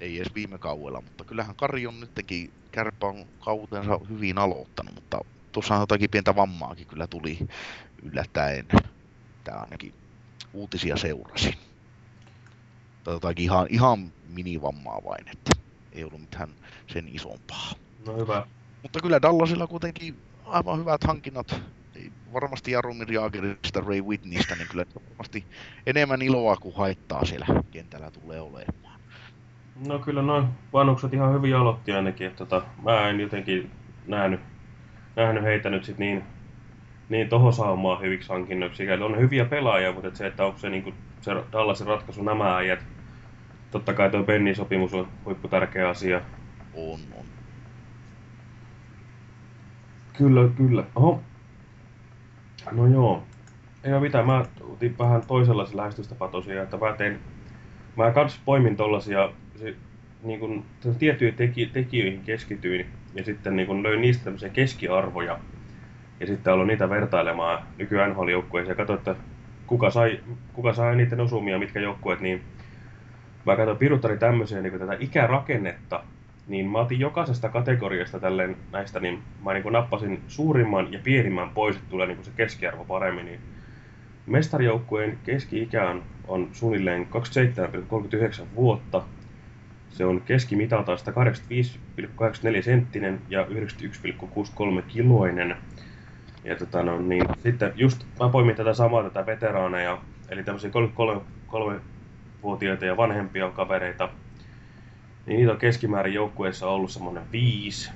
Ei edes viime kaudella, mutta kyllähän Kari on nytkin kärppä on kautensa hyvin aloittanut, mutta tuossa jotakin pientä vammaakin kyllä tuli yllättäen. Tämä ainakin uutisia seurasi. Tai jotakin ihan, ihan minivammaa vain, että ei ollut mitään sen isompaa. No hyvä. Mutta kyllä Dallasilla kuitenkin aivan hyvät hankinnat. Varmasti Jaromir Jaagerista, Ray Whitneystä, niin kyllä varmasti enemmän iloa kuin haittaa siellä kentällä tulee olemaan. No kyllä noin vanhukset ihan hyvin aloitti ainakin, että tota, mä en jotenkin nähnyt, nähnyt heitä nyt sit niin, niin toho saamaan hyviksi hankinnoiksi. Eli on hyviä pelaajia, mutta et se, että onko se, niin se Dallasin ratkaisu nämä äijät, totta kai tuo Pennin sopimus on huippu tärkeä asia. On, on. Kyllä, kyllä. Oho. No joo. Ei mitään, mä otin vähän toisenlaisen lähestystapa tosiaan, että mä tein, mä kans poimin tollasia, se, niin kun, tiettyihin teki, tekijöihin keskityin ja sitten niin kun löin niistä tämmöisiä keskiarvoja ja sitten aloin niitä vertailemaan nyky nhl joukkueisiin ja katsoin, että kuka sai, kuka sai eniten osumia, mitkä joukkueet, niin mä katsoin piruttari tämmöisiä niin tätä ikärakennetta niin mä otin jokaisesta kategoriasta tälleen näistä, niin mä niin nappasin suurimman ja pienimmän pois, että tulee niin se keskiarvo paremmin. Niin mestarijoukkueen keski-ikä on, on suunnilleen 27,39 vuotta. Se on keskimitaltaan 185,84 senttinen ja 91,63 kiloinen. Ja tota, no, niin, sitten just mä poimin tätä samaa tätä veteraaneja, eli tämmöisiä 33-vuotiaita ja vanhempia kavereita. Niin niitä on keskimäärin joukkueessa ollut semmoinen viisi.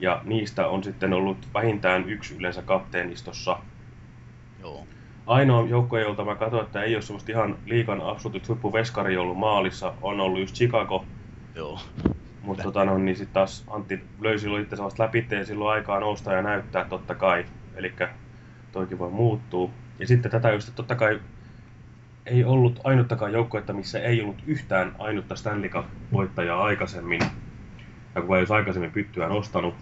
Ja niistä on sitten ollut vähintään yksi yleensä kapteenistossa. Joo. Ainoa joukkue, jolta mä katsoin, että ei ole semmoista ihan liikan absoluutit huippuveskari ollut maalissa, on ollut just Chicago. Joo. Mutta tota, no, niin sitten taas Antti löi silloin itse sellaista läpi ja silloin aikaa nousta ja näyttää totta kai. Eli toikin voi muuttuu. Ja sitten tätä just, että totta kai ei ollut ainuttakaan joukkuetta, missä ei ollut yhtään ainutta Stanley Cup-voittajaa aikaisemmin. Ja kuka ei olisi aikaisemmin pyttyä nostanut.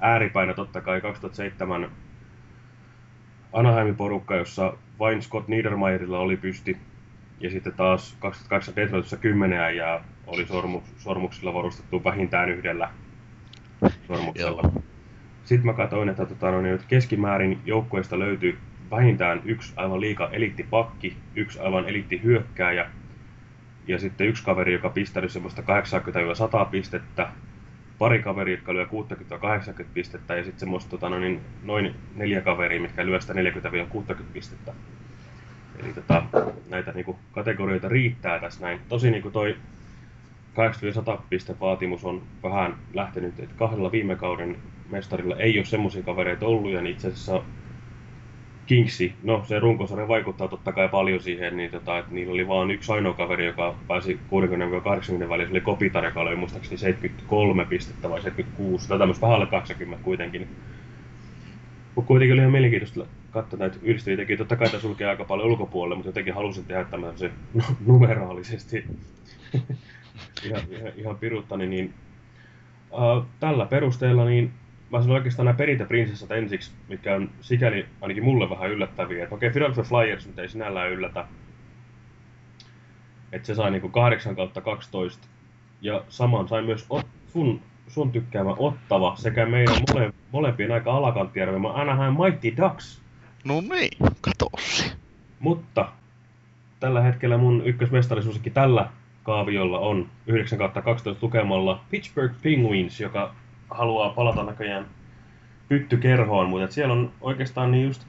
Ääripäinä totta kai 2007 Anaheimin porukka, jossa vain Scott Niedermayerilla oli pysti. Ja sitten taas 2008 Detroitissa 10 ja oli sormu, sormuksilla varustettu vähintään yhdellä sormuksella. Sitten mä katsoin, että tota, no, niin keskimäärin joukkueesta löytyy vähintään yksi aivan liika eliittipakki, yksi aivan eliittihyökkääjä ja sitten yksi kaveri, joka pistänyt semmoista 80-100 pistettä, pari kaveria, jotka lyö 60-80 pistettä ja sitten semmoista tota, no, niin, noin neljä kaveria, mitkä lyö sitä 40-60 pistettä. Eli tota, näitä niinku, kategorioita riittää tässä näin. Tosi niinku toi 80-100 piste vaatimus on vähän lähtenyt, että kahdella viime kauden mestarilla ei ole semmoisia kavereita ollut, ja niin itse asiassa Kingsi, no se runkosarja vaikuttaa totta kai paljon siihen, niin tota, että niillä oli vain yksi ainoa kaveri, joka pääsi 60-80 väliin, se oli Kopitar, joka oli muistaakseni 73 pistettä vai 76, tai tämmöistä vähän alle 80 kuitenkin. Mutta kuitenkin oli ihan mielenkiintoista katsoa näitä yhdistelyitä. Totta kai tämä sulkee aika paljon ulkopuolelle, mutta jotenkin halusin tehdä tämmöisen numeraalisesti ihan, ihan, ihan piruttani, niin uh, tällä perusteella niin mä sanon oikeastaan nämä perintöprinsessat ensiksi, mitkä on sikäli ainakin mulle vähän yllättäviä. Että okei, Philadelphia Flyers nyt ei sinällään yllätä. Että se sai niinku 8 kautta 12. Ja saman sai myös ot, sun, sun tykkäämä Ottava sekä meidän mole, molempien aika alakanttijärvemä Anaheim Mighty Ducks. No niin, katossi. Mutta tällä hetkellä mun ykkösmestarisuusikki tällä kaaviolla on 9 12 lukemalla Pittsburgh Penguins, joka haluaa palata näköjään pyttykerhoon, mutta siellä on oikeastaan niin just,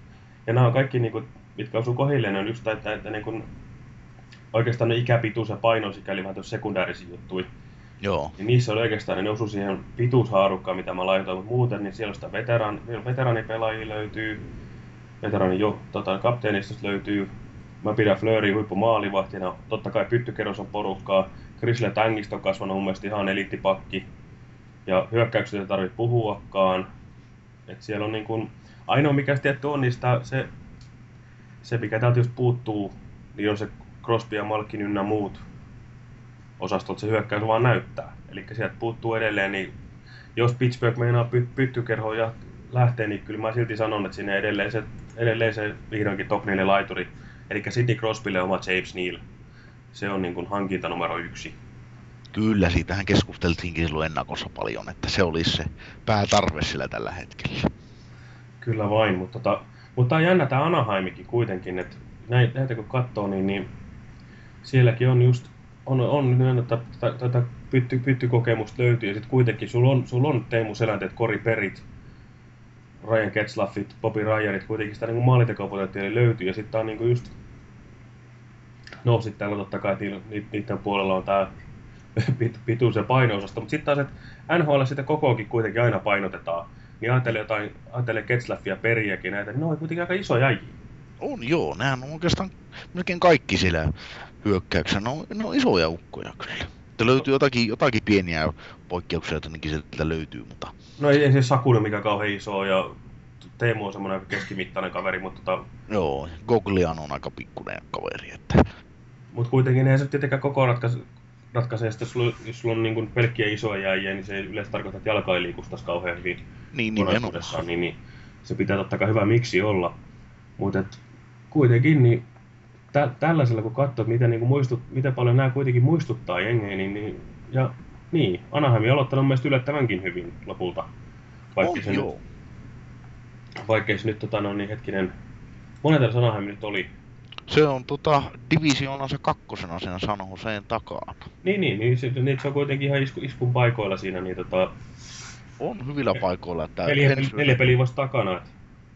ja nämä on kaikki, niin kuin, mitkä osuu kohilleen, on just, että, että niin kuin, oikeastaan ne ikäpituus ja paino sikäli vähän sekundäärisiä juttuja. Joo. Niin niissä oli oikeastaan, ne osui siihen pituushaarukkaan, mitä mä laitoin, mutta muuten, niin siellä on sitä veteran, veteraanipelaajia löytyy, veteraani jo, tota, kapteenistosta löytyy, mä pidän Fleury huippumaalivahtina, totta kai pyttykerros on porukkaa, Chris Letangista on kasvanut mun mielestä ihan eliittipakki, ja hyökkäykset ei tarvitse puhuakaan. Et siellä on niin kun, ainoa mikä tietty on, niin sitä, se, se mikä täältä just puuttuu, niin on se Crosby ja Malkin ynnä muut osastot, se hyökkäys vaan näyttää. Eli sieltä puuttuu edelleen, niin jos Pittsburgh meinaa py, pyttykerhoon ja lähtee, niin kyllä mä silti sanon, että sinne edelleen se, edelleen se vihdoinkin top 4 laituri. Eli Sidney Crosbylle oma James Neal. Se on niin kuin hankinta numero yksi. Kyllä, siitähän keskusteltiinkin silloin ennakossa paljon, että se olisi se päätarve sillä tällä hetkellä. Kyllä vain, mutta, tota, mutta on jännä tämä Anaheimikin kuitenkin, että näitä kun katsoo, niin, niin sielläkin on just, on, on että tätä pytty, pyttykokemusta löytyy, ja sitten kuitenkin sulla on, sul on Teemu Selänteet, Kori Perit, Ryan Ketslaffit, Bobby Ryanit, kuitenkin sitä niin maalintekopotentiaalia löytyy, ja sitten on niin just, no sitten täällä totta kai niiden puolella on tämä pituus- ja paino-osasta, mutta sitten taas, että NHL sitä kokoakin kuitenkin aina painotetaan, niin ajattelee jotain, ajattelee Ketslaffia periäkin näitä, niin ne on kuitenkin aika isoja äijiä. On joo, nehän on oikeastaan melkein kaikki siellä hyökkäyksessä, ne on, ne on isoja ukkoja kyllä. Että löytyy jotakin, jotakin pieniä poikkeuksia, jotenkin sieltä löytyy, mutta... No ei, ei se Sakunen mikä kauhean iso ja Teemu on semmoinen keskimittainen kaveri, mutta tota... Joo, Goglian on aika pikkuinen kaveri, että... Mutta kuitenkin ei se tietenkään koko ratkaisu, ratkaisee, että jos sulla, jos sulla on niin pelkkiä isoja jäijiä, niin se ei yleensä tarkoita, että jalka ei liikustaisi kauhean hyvin niin, nimenomaan. Niin, niin, se pitää totta kai hyvä miksi olla. Mutta kuitenkin, niin tä, tällaisella kun katsoo, miten, niin muistut, miten paljon nämä kuitenkin muistuttaa jengejä, niin, niin ja niin, Anaheim on aloittanut mielestäni yllättävänkin hyvin lopulta. Vaikka se joo. nyt, vaikkei se nyt tota, no, niin hetkinen, monen Anaheim nyt oli? Se on tota, divisioonansa kakkosena sen San Joseen takana. Niin, niin, niin se, niin se on kuitenkin ihan isku, iskun paikoilla siinä, niin tota, On hyvillä paikoilla. Että neljä, ensi neljä peliä vasta takana. Et,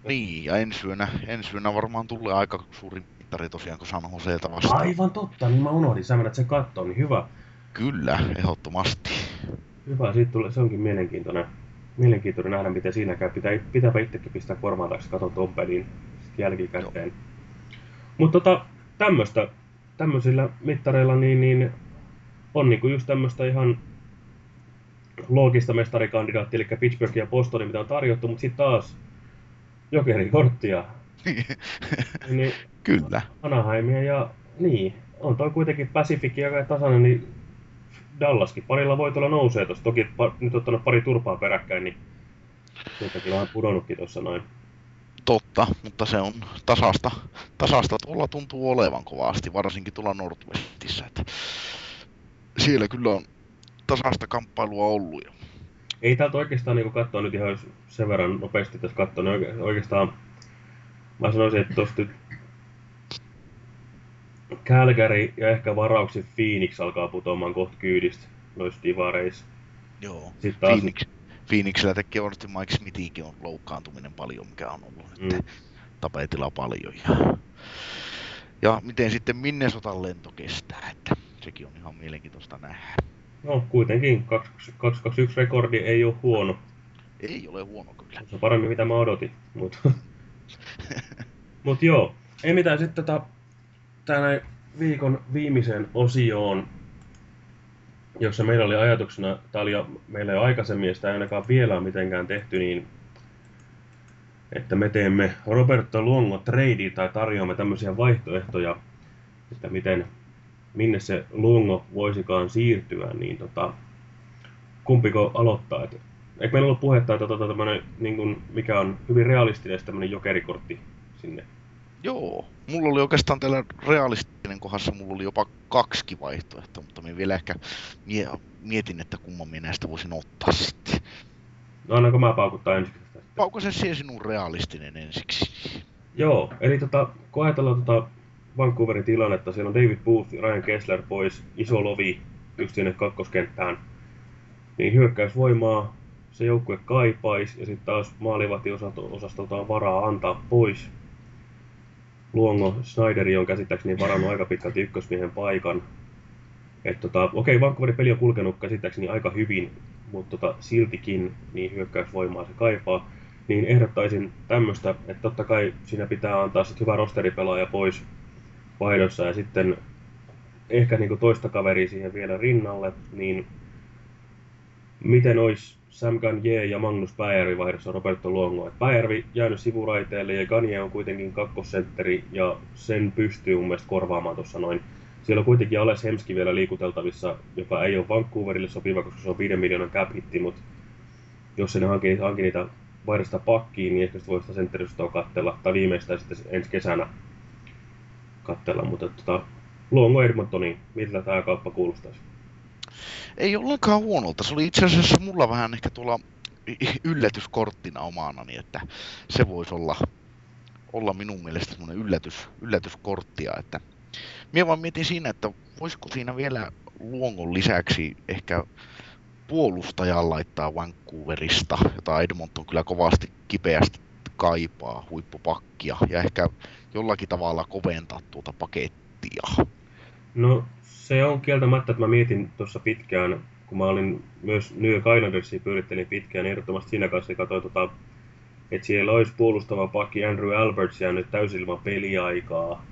Niin, ja ensi yönä, ensi yönä varmaan tulee aika suuri mittari tosiaan, kun San Joseelta vastaan. aivan totta, niin mä unohdin, sä menet sen kattoon, niin hyvä. Kyllä, ehdottomasti. Hyvä, siitä tulee, se onkin mielenkiintoinen, mielenkiintoinen nähdä, miten siinä käy. Pitää, pitääpä itsekin pistää kormaan taakse katsoa tuon pelin jälkikäteen. Mutta tota, tämmöstä, tämmöisillä mittareilla niin, niin on niinku just tämmöistä ihan loogista mestarikandidaattia, eli Pittsburgh ja Bostoni, mitä on tarjottu, mutta sitten taas jokerikorttia, niin Kyllä. Anaheimia ja niin, on toi kuitenkin Pacific aika tasainen, niin Dallaskin parilla voitolla nousee tuossa. Toki pa, nyt ottanut pari turpaa peräkkäin, niin sieltäkin vähän pudonnutkin tuossa noin. Totta, mutta se on tasasta, tasasta tuolla tuntuu olevan kovasti, varsinkin tuolla Northwestissä. Että siellä kyllä on tasasta kamppailua ollut. Ja Ei täältä oikeastaan niin katsoa nyt ihan sen verran nopeasti tässä katsoa, niin oike- oikeastaan mä sanoisin, että tuosta nyt Calgary ja ehkä varaukset Phoenix alkaa putoamaan kohta kyydistä noissa divareissa. Joo. Sitten taas Phoenix, Phoenixillä tekee onnisti Mike Smithikin on loukkaantuminen paljon, mikä on ollut nyt Mm. tapetilla paljon. Ja, ja miten sitten Minnesotan lento kestää, että sekin on ihan mielenkiintoista nähdä. No kuitenkin 221 rekordi ei ole huono. Ei ole huono kyllä. Se on paremmin mitä mä odotin. Mutta Mut joo, ei mitään sitten tota, tänä viikon viimeiseen osioon, jossa meillä oli ajatuksena, tämä oli jo meillä jo aikaisemmin ja sitä ei ainakaan vielä ole mitenkään tehty, niin että me teemme Roberto Luongo trade tai tarjoamme tämmöisiä vaihtoehtoja, että miten, minne se Luongo voisikaan siirtyä, niin tota, kumpiko aloittaa? Et, eikö meillä ollut puhetta, että tota, tämmönen, niin kun, mikä on hyvin realistinen se tämmöinen jokerikortti sinne? Joo, mulla oli oikeastaan tällä realistinen kohdassa, mulla oli jopa kaksi vaihtoehtoa, mutta minä vielä ehkä mie- mietin, että kumman minä näistä voisin ottaa sitten. No annanko mä paukuttaa? Pauko se siihen sinun realistinen ensiksi? Joo, eli tota, kun ajatellaan tota Vancouverin tilannetta, siellä on David Booth ja Ryan Kessler pois, iso lovi just sinne kakkoskenttään, niin hyökkäysvoimaa se joukkue kaipaisi ja sitten taas maalivahtiosastolta on varaa antaa pois. Luongo Snyderi on käsittääkseni varannut aika pitkälti ykkösmiehen paikan. Tota, okei, Vancouverin peli on kulkenut käsittääkseni aika hyvin, mutta tota, siltikin niin hyökkäysvoimaa se kaipaa. Niin ehdottaisin tämmöistä, että totta kai siinä pitää antaa sit hyvä rosteripelaaja pois vaihdossa ja sitten ehkä niinku toista kaveria siihen vielä rinnalle, niin miten olisi Sam Gagné ja Magnus Pääjärvi vaihdossa Roberto Luongo. Et jäänyt sivuraiteelle ja Gagné on kuitenkin kakkosentteri ja sen pystyy mun mielestä korvaamaan tuossa noin. Siellä on kuitenkin Ales Hemski vielä liikuteltavissa, joka ei ole Vancouverille sopiva, koska se on 5 miljoonan cap hitti, mutta jos sen hanki, hanki niitä vaihdosta pakkiin, niin ehkä sitä voi sitä sentteristoa katsella, tai viimeistään sitten ensi kesänä katsella, mutta tota, Luongo Edmontoni, miltä tämä kauppa kuulostaisi? Ei ollenkaan huonolta. Se oli itse asiassa mulla vähän ehkä tuolla yllätyskorttina omanani, että se voisi olla, olla minun mielestä semmoinen yllätys, yllätyskorttia, että Mie vaan mietin siinä, että voisiko siinä vielä luongon lisäksi ehkä puolustajan laittaa Vancouverista, jota Edmonton kyllä kovasti kipeästi kaipaa, huippupakkia, ja ehkä jollakin tavalla koventaa tuota pakettia. No se on kieltämättä, että mä mietin tuossa pitkään, kun mä olin myös New York Islandersia pyörittelin pitkään, ehdottomasti siinä kanssa katsoin, tota, että siellä olisi puolustava pakki Andrew Alberts jäänyt täysin ilman peliaikaa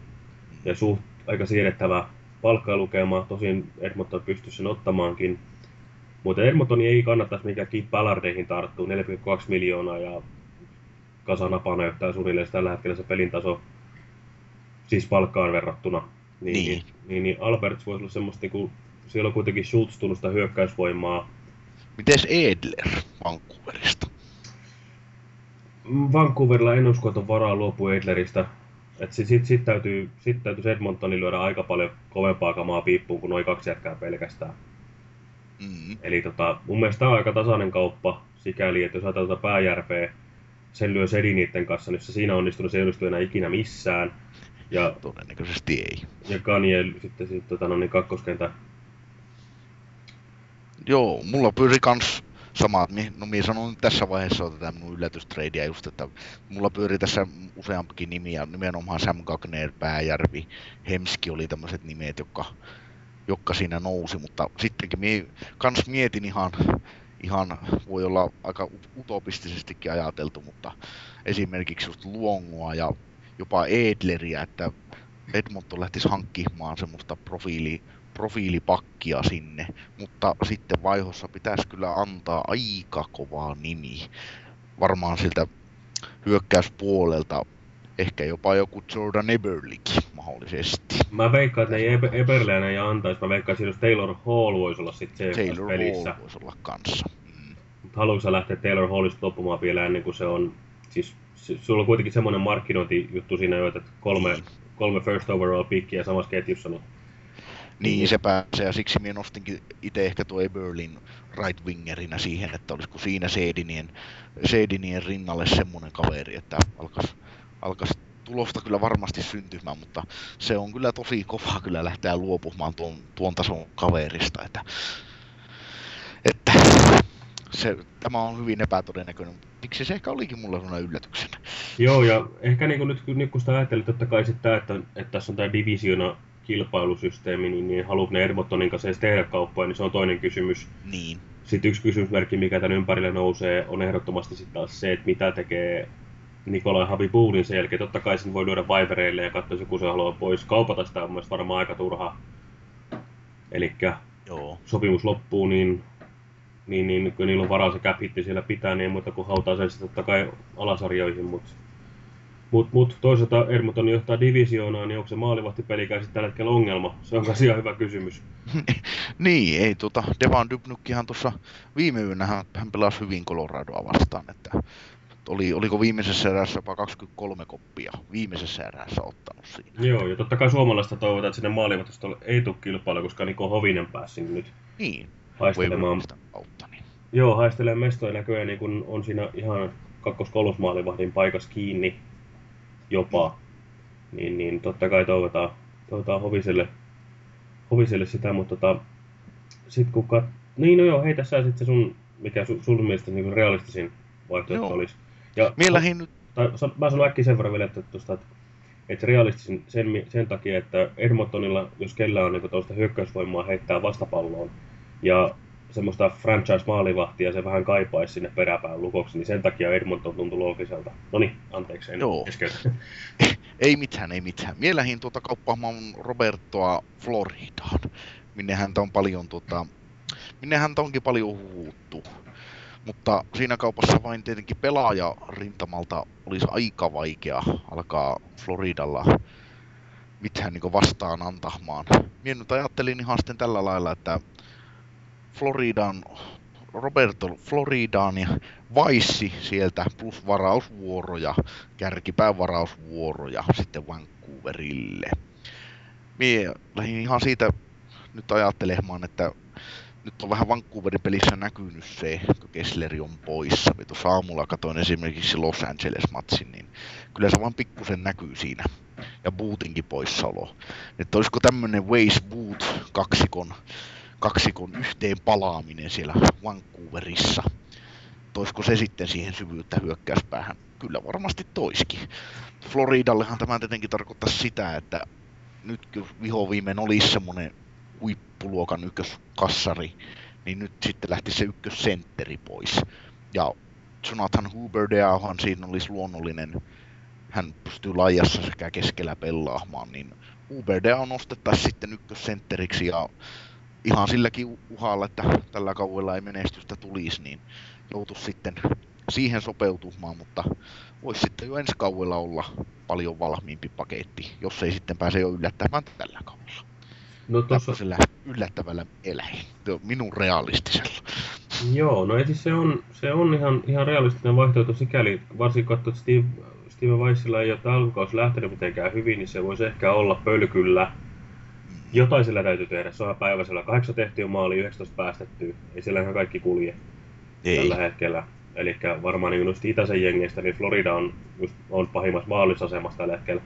ja suht aika siedettävä palkkailukema, tosin Edmonton pystyisi sen ottamaankin. Mutta Edmonton ei kannattaisi mikään Keith Ballardeihin tarttua, 4,2 miljoonaa ja kasanapa näyttää suunnilleen tällä hetkellä se pelin taso, siis palkkaan verrattuna. Niin, Niin. niin. niin, niin Alberts voisi olla semmoista, niin kuin, siellä on kuitenkin Schultz tunnusta hyökkäysvoimaa. Mites Edler Vancouverista? Vancouverilla en usko, että on varaa luopua Edleristä. Että sit, sit, sit, täytyy, sit täytyy Edmontonin lyödä aika paljon kovempaa kamaa piippuun kuin noin kaksi jätkää pelkästään. Mm. Eli tota, mun mielestä tämä on aika tasainen kauppa sikäli, että jos ajatellaan tuota pääjärpeä, sen lyö Sedi niiden kanssa, niin jos se siinä onnistuu, niin se ei onnistu enää ikinä missään. Ja, Todennäköisesti ei. ja Kanye sitten, sitten tota, no, niin kakkoskentä. Joo, mulla pyöri kans samat. Mi- No minä sanon tässä vaiheessa tätä minun yllätystreidiä just, että mulla pyöri tässä useampikin nimi ja nimenomaan Sam Gagner, Pääjärvi, Hemski oli tämmöiset nimet, jotka, jotka siinä nousi, mutta sittenkin minä kans mietin ihan, ihan voi olla aika ut- utopistisestikin ajateltu, mutta esimerkiksi just Luongoa ja jopa Edleriä, että Edmonton lähtisi hankkimaan semmoista profiili, profiilipakkia sinne, mutta sitten vaihossa pitäisi kyllä antaa aika kova nimi. Varmaan siltä hyökkäyspuolelta ehkä jopa joku Jordan Eberlikin mahdollisesti. Mä veikkaan, että ei Eber- Eberleä ei antaisi. Mä veikkaan, että Taylor Hall voisi olla sitten se Taylor pelissä. Hall voisi olla kanssa. Mm. Mutta haluatko lähteä Taylor Hallista loppumaan vielä ennen kuin se on... Siis sulla on kuitenkin semmoinen markkinointijuttu siinä jo, että kolme, kolme first overall pickiä samassa ketjussa, niin Niin se pääsee ja siksi minä nostinkin itse ehkä tuo Eberlin right wingerinä siihen, että olisiko siinä Seedinien, Seedinien rinnalle semmoinen kaveri, että alkas, alkas tulosta kyllä varmasti syntymään, mutta se on kyllä tosi kova kyllä lähteä luopumaan tuon, tuon tason kaverista, että, että se, tämä on hyvin epätodennäköinen, miksi se ehkä olikin mulle sellainen yllätyksenä. Joo, ja ehkä niin nyt, kun- nyt kun sitä ajattelee, totta kai tämä, että, että tässä on tämä divisiona kilpailusysteemi, niin, niin haluatko ne Edmontonin kanssa edes tehdä kauppoja, niin se on toinen kysymys. Niin, Sitten yksi kysymysmerkki, mikä tämän ympärille nousee, on ehdottomasti sitten taas se, että mitä tekee Nikolai Habibuudin sen jälkeen. Totta kai sen voi lyödä Vibereille ja katsoa, jos joku se haluaa pois. Kaupata sitä on mielestäni varmaan aika turha. Eli sopimus loppuu, niin, niin, niin kun niillä on varaa se cap siellä pitää, niin muuta kuin hautaa sen sitten totta kai alasarjoihin, mutta mut, mut, toisaalta Edmonton johtaa divisioonaa, niin onko se maalivahtipelikä sitten tällä hetkellä ongelma? Se on myös ihan hyvä kysymys. niin, ei tota, Devan Dubnukkihan tuossa viime yönä hän, hän pelasi hyvin Coloradoa vastaan, että oli, oliko viimeisessä erässä jopa 23 koppia viimeisessä erässä ottanut siinä. Joo, ja totta kai suomalaista toivotaan, että sinne maalivahtista ei tule kilpailu, koska Niko Hovinen pääsi nyt Niin, haistelemaan. kautta. Niin. Joo, haistelee mestoja näköjään, niin kun on siinä ihan kakkos maalivahdin paikassa kiinni jopa. Niin, niin totta kai toivotaan, toivotaan Hoviselle, Hoviselle sitä, mutta tota, sit kun kat... Niin no joo, hei tässä sitten se sun, mikä su, sun mielestä niin realistisin vaihtoehto Joo. olisi. Ja, Mie lähdin nyt, tai, mä sanon äkkiä sen verran vielä, että, tosta, että, että realistisin sen, sen takia, että Edmontonilla, jos kellä on niin tuosta hyökkäysvoimaa heittää vastapalloon ja semmoista franchise-maalivahtia se vähän kaipaisi sinne peräpään lukoksi, niin sen takia Edmonton tuntui loogiselta. No niin, anteeksi, en Joo. keskeytä. ei mitään, ei mitään. Mie lähdin tuota kauppaamaan Robertoa Floridaan, minne häntä on paljon tuota, minne häntä onkin paljon huuttu. Mutta siinä kaupassa vain tietenkin pelaaja rintamalta olisi aika vaikea alkaa Floridalla mitään niin vastaan antamaan. Mie nyt ajattelin ihan sitten tällä lailla, että Floridan, Roberto Floridaan ja Vaissi sieltä plus varausvuoroja, kärkipään varausvuoroja sitten Vancouverille. Mie lähdin ihan siitä nyt ajattelemaan, että nyt on vähän Vancouverin pelissä näkynyt se, kun Kessleri on poissa. Me tuossa aamulla katsoin esimerkiksi Los Angeles-matsin, niin kyllä se vaan pikkusen näkyy siinä. Ja Bootinkin poissaolo. Että olisiko tämmönen Waze Boot kaksikon, kaksikon yhteen palaaminen siellä Vancouverissa. Toisko se sitten siihen syvyyttä hyökkäyspäähän? Kyllä varmasti toiski. Floridallehan tämä tietenkin tarkoittaa sitä, että nyt kun viho viimein olisi semmoinen huippuluokan ykköskassari, niin nyt sitten lähti se ykkössentteri pois. Ja Jonathan Huberdeauhan siinä olisi luonnollinen, hän pystyy laajassa sekä keskellä pelaamaan, niin Huberdea nostettaisiin sitten ykkössentteriksi ja ihan silläkin uhalla, että tällä kaudella ei menestystä tulisi, niin joutuisi sitten siihen sopeutumaan, mutta voisi sitten jo ensi kaudella olla paljon valmiimpi paketti, jos ei sitten pääse jo yllättämään tällä kaudella. No Tämmöisellä yllättävällä eläin. Tuo minun realistisella. joo, no siis se on, se on ihan, ihan realistinen vaihtoehto sikäli, varsinkin katsoo, että Steve, Steve Weissilla ei ole alkukausi lähtenyt mitenkään hyvin, niin se voisi ehkä olla pölkyllä. Jotain sillä täytyy tehdä, se on päiväisellä. Kahdeksan tehtyä maali, 19 päästettyä. Ei sillä ihan kaikki kulje Ei. tällä hetkellä. Eli varmaan niin just itäisen jengeistä, niin Florida on, just, on pahimmassa mahdollisessa asemassa tällä hetkellä.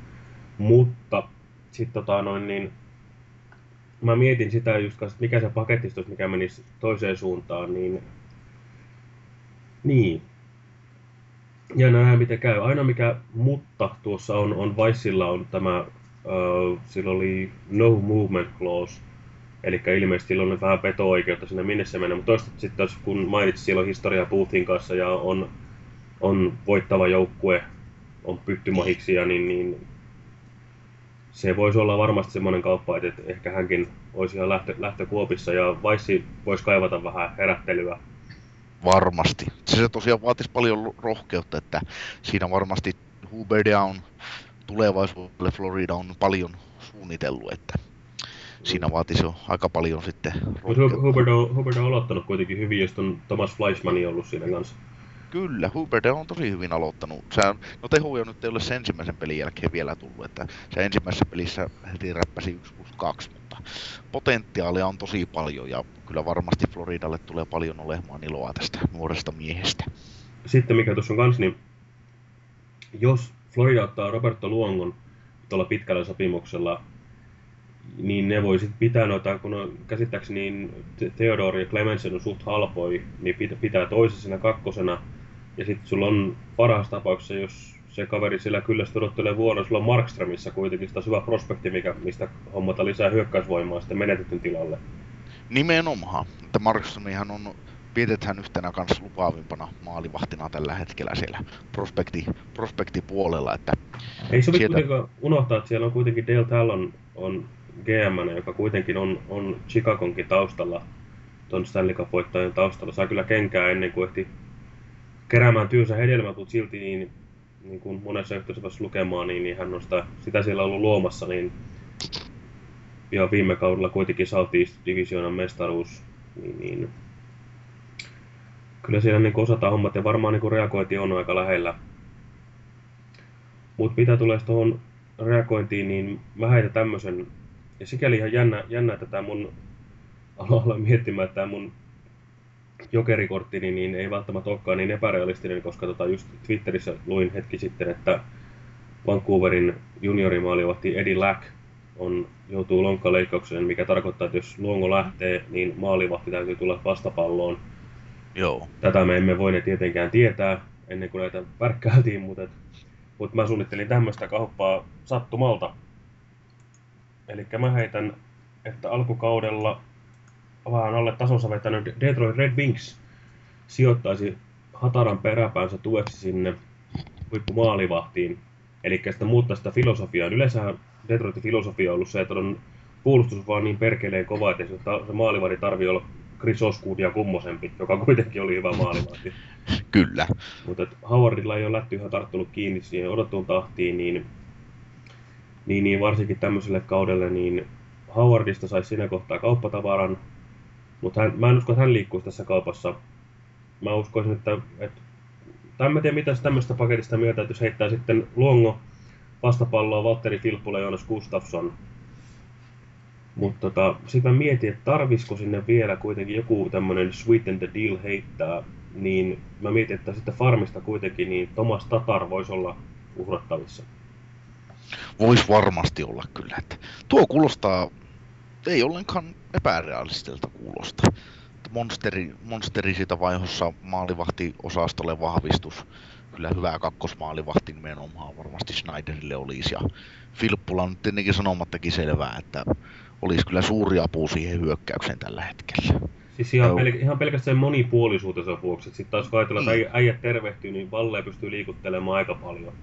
Mutta sitten tota noin niin, mä mietin sitä just että mikä se pakettistus, mikä menisi toiseen suuntaan, niin niin. Ja nähdään miten käy. Aina mikä mutta tuossa on, on Viceilla on tämä, uh, sillä oli no movement clause, Eli ilmeisesti sillä on vähän peto-oikeutta sinne minne se menee, mutta toisaalta sitten kun mainitsit, siellä on historia Boothin kanssa ja on, on voittava joukkue, on pyttymahiksia, niin, niin se voisi olla varmasti semmoinen kauppa, että, ehkä hänkin olisi ihan lähtö, lähtökuopissa ja Vaissi voisi kaivata vähän herättelyä. Varmasti. Se, se tosiaan vaatisi paljon rohkeutta, että siinä varmasti Huberdia on tulevaisuudelle Florida on paljon suunnitellut, että siinä vaatisi jo aika paljon sitten Hubert on, Hubert on aloittanut kuitenkin hyvin, jos on Thomas Fleischmann ollut siinä kanssa. Kyllä, Hubert on tosi hyvin aloittanut. Sä, no tehoja nyt ei ole sen ensimmäisen pelin jälkeen vielä tullut, että se ensimmäisessä pelissä heti räppäsi 1 plus 2, mutta potentiaalia on tosi paljon ja kyllä varmasti Floridalle tulee paljon olemaan iloa tästä nuoresta miehestä. Sitten mikä tuossa on kans, niin jos Florida ottaa Roberto Luongon tuolla pitkällä sopimuksella niin ne voi sitten pitää noita, kun on, käsittääkseni niin Theodore ja Clemensen on suht halpoi, niin pitää toisena kakkosena. Ja sitten sulla on parhaassa tapauksessa, jos se kaveri sillä kyllä odottelee vuoron, sulla on Markströmissä kuitenkin sitä hyvä prospekti, mikä, mistä hommata lisää hyökkäysvoimaa sitten menetetyn tilalle. Nimenomaan. Että Markströmihän on pidetään yhtenä kanssa lupaavimpana maalivahtina tällä hetkellä siellä prospekti, prospektipuolella. Että Ei sovi sieltä... kuitenkaan unohtaa, että siellä on kuitenkin Dale Talon on GM, joka kuitenkin on, on Chicagonkin taustalla, tuon Stanley cup taustalla, sai kyllä kenkää ennen kuin ehti keräämään työnsä hedelmät, mutta silti niin, niin kuin monessa yhteydessä lukemaan, niin, niin hän on sitä, sitä siellä ollut luomassa, niin ja viime kaudella kuitenkin Southeast Divisionan mestaruus, niin, niin kyllä siellä niin osataan hommat ja varmaan niin reagointi on aika lähellä. Mutta mitä tulee tuohon reagointiin, niin mä heitän tämmöisen ja sikäli ihan jännä, jännä tätä mun aloilla miettimään, että tämä mun jokerikorttini niin ei välttämättä olekaan niin epärealistinen, koska tota just Twitterissä luin hetki sitten, että Vancouverin juniorimaalivahti Eddie Lack on, joutuu lonkkaleikkaukseen, mikä tarkoittaa, että jos luongo lähtee, niin maalivahti täytyy tulla vastapalloon. Joo. Tätä me emme voine tietenkään tietää ennen kuin näitä värkkäiltiin, mutta, mutta mä suunnittelin tämmöistä kauppaa sattumalta. Eli mä heitän, että alkukaudella vähän alle tasonsa vetänyt Detroit Red Wings sijoittaisi Hataran peräpäänsä tueksi sinne huippumaalivahtiin. Eli sitä muuttaa sitä filosofiaa. Yleensä Detroitin filosofia on ollut se, että on puolustus vaan niin perkeleen kova, että se maalivahti tarvii olla Chris Oscoodia kummosempi, joka kuitenkin oli hyvä maalivahti. Kyllä. Mutta Howardilla ei ole lätty ihan tarttunut kiinni siihen odottuun tahtiin, niin niin, niin varsinkin tämmöiselle kaudelle, niin Howardista saisi siinä kohtaa kauppatavaran, mutta hän, mä en usko, että hän liikkuisi tässä kaupassa. Mä uskoisin, että, että tai en tiedä, mitä tämmöistä paketista että jos heittää sitten Luongo vastapalloa Valtteri Filppula ja Jonas Gustafsson. Mutta tota, sitten mä mietin, että tarvisiko sinne vielä kuitenkin joku tämmöinen sweeten the deal heittää, niin mä mietin, että sitten farmista kuitenkin niin Thomas Tatar voisi olla uhrattavissa. Voisi varmasti olla kyllä. Että tuo kuulostaa, ei ollenkaan epärealistilta kuulosta. Monsteri, monsteri siitä vaihossa maalivahti-osastolle vahvistus. Kyllä hyvää kakkosmaalivahti nimenomaan varmasti Schneiderille olisi. Ja Filppula on tietenkin sanomattakin selvää, että olisi kyllä suuri apu siihen hyökkäykseen tällä hetkellä. Siis ihan, pel- ihan pelkästään monipuolisuutensa vuoksi. Sitten taas kun ajatellaan, että mm. äijät tervehtyy, niin Valle pystyy liikuttelemaan aika paljon.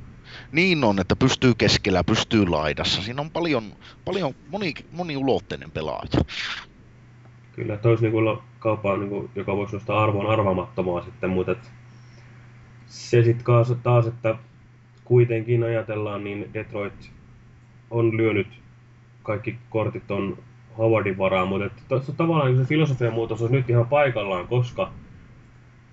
Niin on, että pystyy keskellä, pystyy laidassa. Siinä on paljon, paljon moni, moniulotteinen pelaaja. Kyllä, toisi niin olla kauppaa, niin kuin, joka voisi nostaa arvon arvamattomaa sitten, mutta et se sitten taas, että kuitenkin ajatellaan, niin Detroit on lyönyt kaikki kortit on Howardin varaan, mutta että tavallaan se filosofian muutos on nyt ihan paikallaan, koska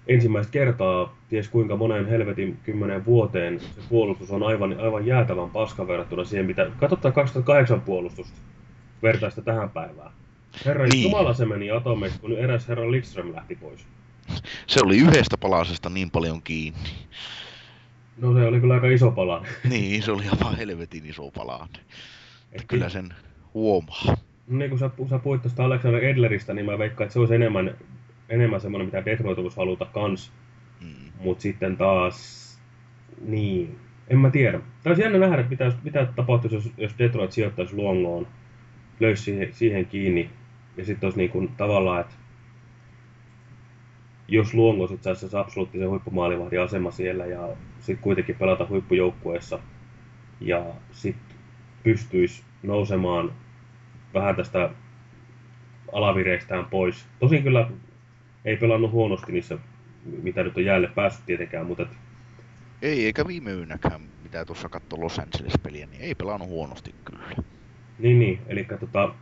ensimmäistä kertaa, ties kuinka monen helvetin kymmenen vuoteen, se puolustus on aivan, aivan jäätävän paska verrattuna siihen, mitä... Katsotaan 2008 puolustusta vertaista tähän päivään. Herra niin. Jumala se meni atomeiksi, kun eräs herra Lidström lähti pois. Se oli yhdestä palasesta niin paljon kiinni. No se oli kyllä aika iso pala. Niin, se oli aivan helvetin iso pala. Että kyllä sen huomaa. Niin kun sä, sä puhuit tuosta Alexander Edleristä, niin mä veikkaan, että se olisi enemmän, enemmän semmoinen, mitä Detroit voisi haluta kans. Mm. Mutta sitten taas, niin, en mä tiedä. Tämä olisi jännä nähdä, että mitä, mitä tapahtuisi, jos, jos Detroit sijoittaisi Luongoon, löysi siihen, siihen kiinni. Ja sitten olisi niin kuin tavallaan, että jos Luongo sitten saisi se absoluuttisen huippumaalivahdin asema siellä ja sitten kuitenkin pelata huippujoukkueessa ja sitten pystyisi nousemaan vähän tästä alavireistään pois. Tosin kyllä ei pelannut huonosti niissä, mitä nyt on jäälle päässyt tietenkään, mutta et, Ei, eikä viime yönäkään, mitä tuossa katsoi Los Angeles-peliä, niin ei pelannut huonosti kyllä. niin, niin, eli tota,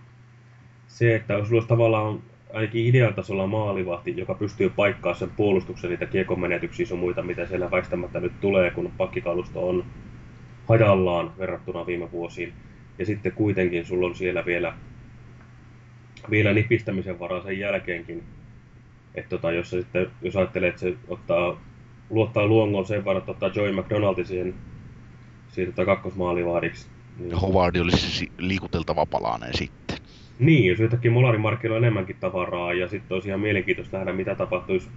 se, että jos olisi tavallaan ainakin idean tasolla maalivahti, joka pystyy paikkaa sen puolustuksen niitä kiekon menetyksiä sun muita, mitä siellä väistämättä nyt tulee, kun pakkikalusto on hajallaan verrattuna viime vuosiin. Ja sitten kuitenkin sulla on siellä vielä, vielä nipistämisen varaa sen jälkeenkin. Että tota, jos, sitten, jos ajattelee, että se ottaa, luottaa luongoon sen verran, että ottaa Joey McDonaldin siihen, siihen tota kakkosmaalivahdiksi. Niin, Howard olisi si- liikuteltava palanen sitten. niin, jos yhtäkkiä Molarimarkkinoilla on enemmänkin tavaraa ja sitten olisi ihan mielenkiintoista nähdä, mitä tapahtuisi.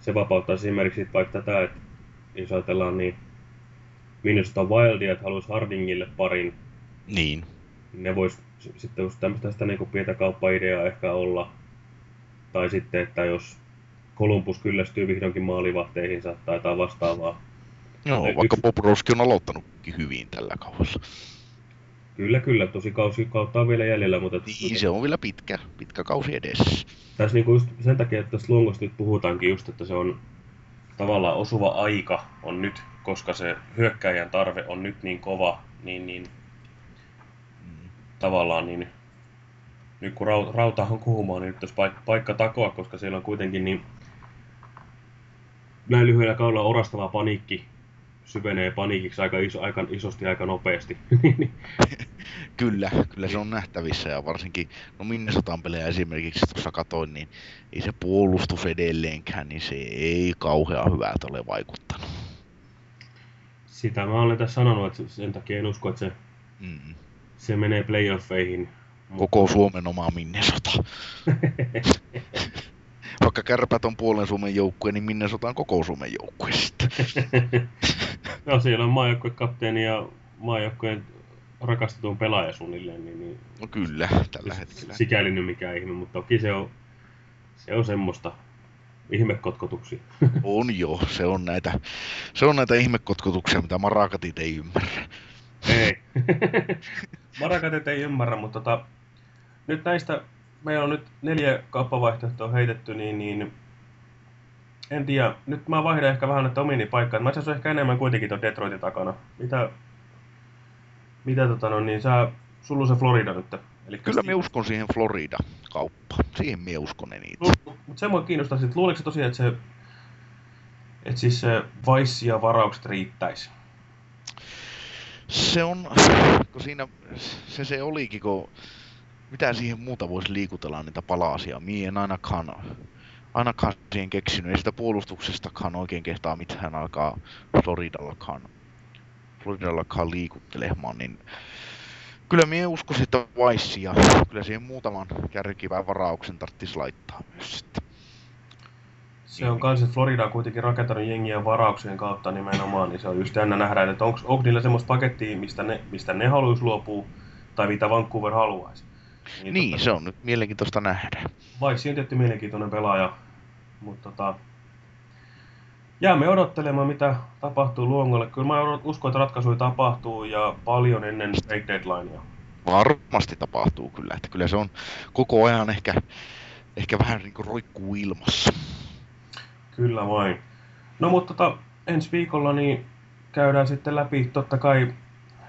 Se vapauttaisi esimerkiksi vaikka tätä, että jos ajatellaan niin Minnesota Wildia, että haluaisi Hardingille parin, Niin. ne vois sitten just tämmöistä sitä niin pientä kauppaideaa ehkä olla. Tai sitten, että jos Columbus kyllästyy vihdoinkin maalivahteihinsa tai jotain vastaavaa. Joo, Yksi- vaikka Bobrovski on aloittanutkin hyvin tällä kaudella. Kyllä, kyllä, tosi kausi kautta on vielä jäljellä, mutta Niin, se on vielä pitkä, pitkä kausi edessä. tässä niinku just sen takia, että tästä Longosta nyt puhutaankin just, että se on tavallaan osuva aika on nyt, koska se hyökkäjän tarve on nyt niin kova, niin, niin tavallaan niin nyt kun rau- rauta on kuumaa, niin nyt olisi paikka, paikka takoa, koska siellä on kuitenkin niin näin lyhyellä kaudella orastava paniikki syvenee paniikiksi aika, iso, aika isosti aika nopeasti. Kyllä, kyllä se on nähtävissä ja varsinkin, no Minnesotan pelejä esimerkiksi tuossa katoin, niin ei se puolustus edelleenkään, niin se ei kauhean hyvältä ole vaikuttanut. Sitä mä olen tässä sanonut, että sen takia en usko, että se, Mm. se menee playoffeihin. Koko Suomen oma Minnesota. Vaikka kärpät on puolen Suomen joukkue, niin Minnesota on koko Suomen joukkue sitten. no siellä on maajoukkueen kapteeni ja maajoukkueen rakastetun pelaaja suunnilleen, niin, niin No kyllä, tällä hetkellä. sikäli nyt mikään ihme, mutta toki se on, se on semmoista ihmekotkotuksia. On jo, se on näitä, se on näitä ihmekotkotuksia, mitä marakatit ei ymmärrä. Ei. Marakatet ei ymmärrä, mutta tota, nyt näistä, meillä on nyt neljä kauppavaihtoehtoa heitetty, niin, niin en tiedä. Nyt mä vaihdan ehkä vähän näitä omini paikkaa. Mä asiassa ehkä enemmän kuitenkin tuon Detroitin takana. Mitä, mitä tota no, niin sä, sulla on se Florida nyt. Eli Kyllä me uskon siihen Florida-kauppaan. Siihen me uskon eniten. Mutta se mua kiinnostaa, että luuliko se tosiaan, että se, että siis se Vice ja varaukset riittäisi? Se on, kun siinä se, se olikin, kun mitä siihen muuta voisi liikutella niitä palasia. Mie en ainakaan, ainakaan siihen keksinyt. Ei sitä puolustuksestakaan oikein kehtaa mitään alkaa Floridallakaan, Floridallakaan liikuttelemaan, niin kyllä mie uskoisin, että ja kyllä siihen muutaman kärkivän varauksen tarvitsisi laittaa myös sitten. Se on kans, että Florida on kuitenkin rakentanut jengiä varauksien kautta nimenomaan, niin se on just jännä nähdä, että onko niillä semmoista pakettia, mistä ne, mistä ne haluaisi luopua, tai mitä Vancouver haluaisi. Niin, tota, se on nyt mielenkiintoista nähdä. Vaikka on tietty mielenkiintoinen pelaaja, mutta tota, jäämme odottelemaan, mitä tapahtuu Luongolle. Kyllä mä uskon, että ratkaisuja tapahtuu ja paljon ennen trade deadlinea. Varmasti tapahtuu kyllä, että kyllä se on koko ajan ehkä, ehkä vähän niin kuin roikkuu ilmassa. Kyllä vain. No mutta tota, ensi viikolla niin käydään sitten läpi totta kai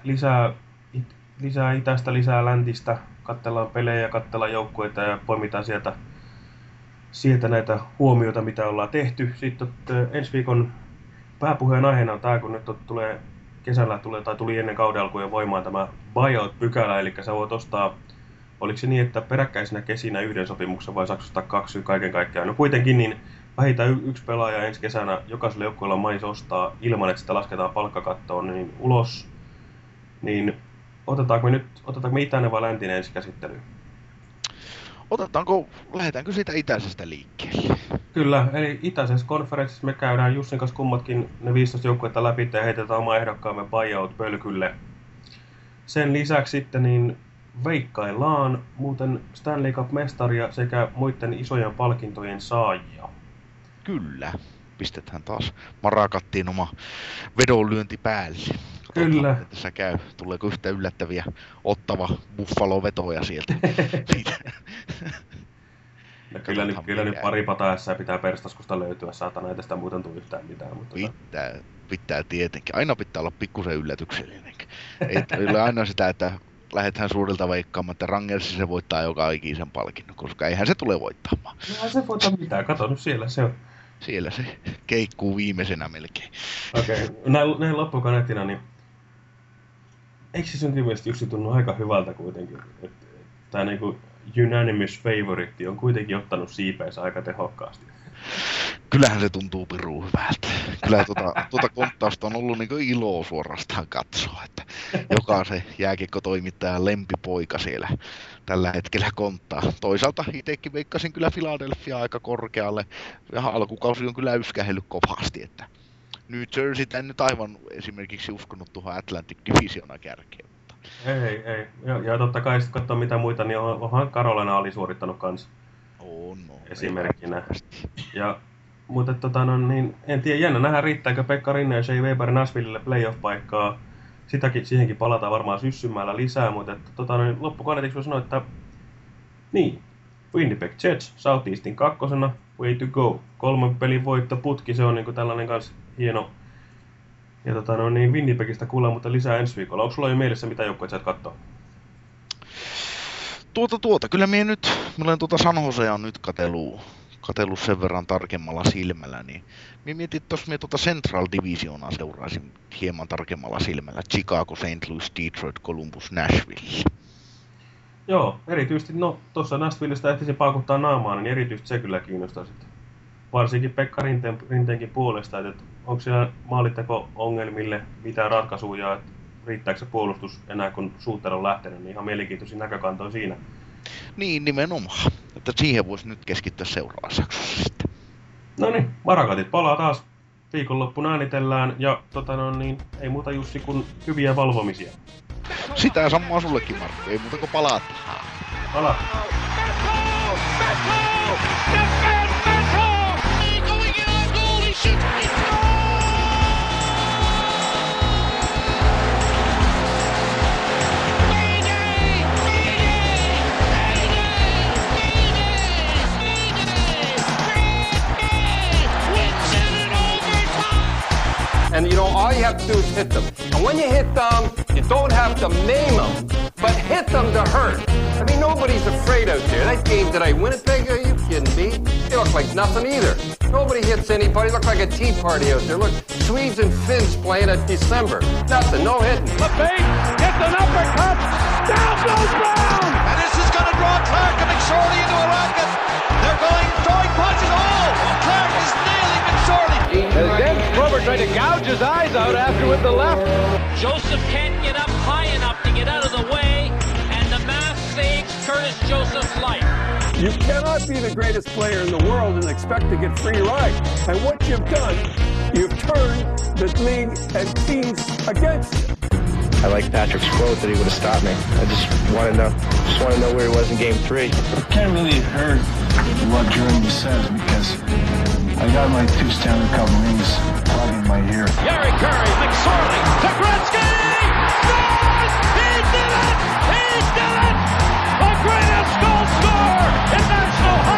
lisää, it, lisää itästä, lisää läntistä. Katsellaan pelejä, katsellaan joukkueita ja poimitaan sieltä, sieltä näitä huomioita, mitä ollaan tehty. Sitten ensi viikon pääpuheen aiheena on tämä, kun nyt tulee kesällä tulee, tai tuli ennen kauden alkuun voimaan tämä buyout-pykälä, eli sä voit ostaa, oliko se niin, että peräkkäisinä kesinä yhden sopimuksen vai saako ostaa kaksi kaiken kaikkiaan. No kuitenkin niin vähintään yksi pelaaja ensi kesänä jokaisella joukkueella mais ostaa ilman, että sitä lasketaan palkkakattoon niin ulos, niin otetaanko me nyt, otetaanko me itäinen vai läntinen ensi käsittelyyn? Otetaanko, lähdetäänkö siitä itäisestä liikkeelle? Kyllä, eli itäisessä konferenssissa me käydään Jussin kanssa kummatkin ne 15 joukkuetta läpi ja heitetään oma ehdokkaamme buyout pölkylle. Sen lisäksi sitten niin veikkaillaan muuten Stanley Cup-mestaria sekä muiden isojen palkintojen saajia. Kyllä. Pistetään taas Marakattiin oma vedonlyönti päälle. Katsotaan, Kyllä. miten Tässä käy. Tuleeko yhtä yllättäviä ottava Buffalo-vetoja sieltä? Ja kyllä, nyt, kyllä nyt pari pataessa pitää perstaskusta löytyä, saatana ei tästä muuten tule yhtään mitään. Mutta tota, Pitää, pitää tietenkin. Aina pitää olla pikkusen yllätyksellinen. Ei ei ole aina sitä, että lähdetään suurilta veikkaamaan, että Rangersi se voittaa joka ikisen palkinnon, koska eihän se tule voittamaan. no, se voita mitään, kato nyt siellä se on. Siellä se keikkuu viimeisenä melkein. Okei, okay. näin, näin loppukaneettina, niin eikö se sun mielestä Jussi tunnu aika hyvältä kuitenkin? Että tämä niinku unanimous favorite on kuitenkin ottanut siipeensä aika tehokkaasti. Kyllähän se tuntuu pirun hyvältä. Kyllä tuota, tuota konttausta on ollut niin ilo suorastaan katsoa, että jokaisen jääkiekko-toimittajan lempipoika siellä tällä hetkellä konttaa. Toisaalta itsekin veikkasin kyllä Philadelphia aika korkealle. Ja alkukausi on kyllä yskähellyt kovasti, että New Jersey en nyt aivan esimerkiksi uskonut tuohon Atlantic Divisiona kärkeen. Mutta Ei, ei. Ja, ja totta kai sitten katsoa mitä muita, niin on- onhan Carolina alisuorittanut kans. on, no, Esimerkkinä. Ja, mutta tota, no, niin, en tiedä, jännä nähdä riittääkö Pekka Rinne ja Shea Weber Nashvillelle playoff-paikkaa. Sitäkin, siihenkin palataan varmaan syssymällä lisää, mutta että, tota, no, niin loppukaneetiksi voi sanoa, että niin, Winnipeg Jets Southeastin kakkosena, way to go. Kolmen pelin voitto putki, se on niinku tällainen kans hieno. Ja tota, no, niin Winnipegistä kuullaan, mutta lisää ensi viikolla. Onko sulla jo mielessä mitä joukkueet sä et kattoo? Tuota, tuota, kyllä minä nyt, minä olen tuota San Josea on nyt katelu, katellut sen verran tarkemmalla silmällä, niin minä mietin, että jos minä tuota Central Divisionaa seuraisin hieman tarkemmalla silmällä. Chicago, St. Louis, Detroit, Columbus, Nashville. Joo, erityisesti, no tuossa Nashvillestä ehtisin paukuttaa naamaan, niin erityisesti se kyllä kiinnostaa sitten. Varsinkin Pekka Rinteen, Rinteenkin puolesta, että onko siellä maalitteko ongelmille mitään ratkaisuja, että riittääkö se puolustus enää kun Suuter on lähtenyt, niin ihan mielenkiintoisia näkökantoja siinä. Niin, nimenomaan. Että siihen voisi nyt keskittyä seuraavassa jaksossa sitten. No niin, Marakatit palaa taas viikonloppuna äänitellään ja tota no, niin, ei muuta Jussi kuin hyviä valvomisia. Sitä samaa sullekin, Markku. Ei muuta kuin palata. Pala! And you know, all you have to do is hit them. And when you hit them, you don't have to maim them, but hit them to hurt. I mean, nobody's afraid out there. That game today, Winnipeg, are you kidding me? They look like nothing either. Nobody hits anybody. Look like a tea party out there. Look, Swedes and Finns playing at December. Nothing, no hitting. LePage gets an uppercut. Down goes Brown. And this is going to draw Clark and McSorley into a racket. They're going, throwing punches. Oh, Clark is nailing McSorley. As tried to gouge his eyes out after with the left. Joseph can't get up high enough to get out of the way, and the mass saves Curtis Joseph's life. You cannot be the greatest player in the world and expect to get free ride. And what you've done, you've turned the league and teams against you. I like Patrick's quote that he would have stopped me. I just want to know, just want to know where he was in Game Three. I Can't really hurt what Jeremy says because I got my two Stanley Cup rings plugging my ear. Gary Curry, McSorley, to Gretzky! Scores! He's done it! He did it! The greatest goal scorer in National Hockey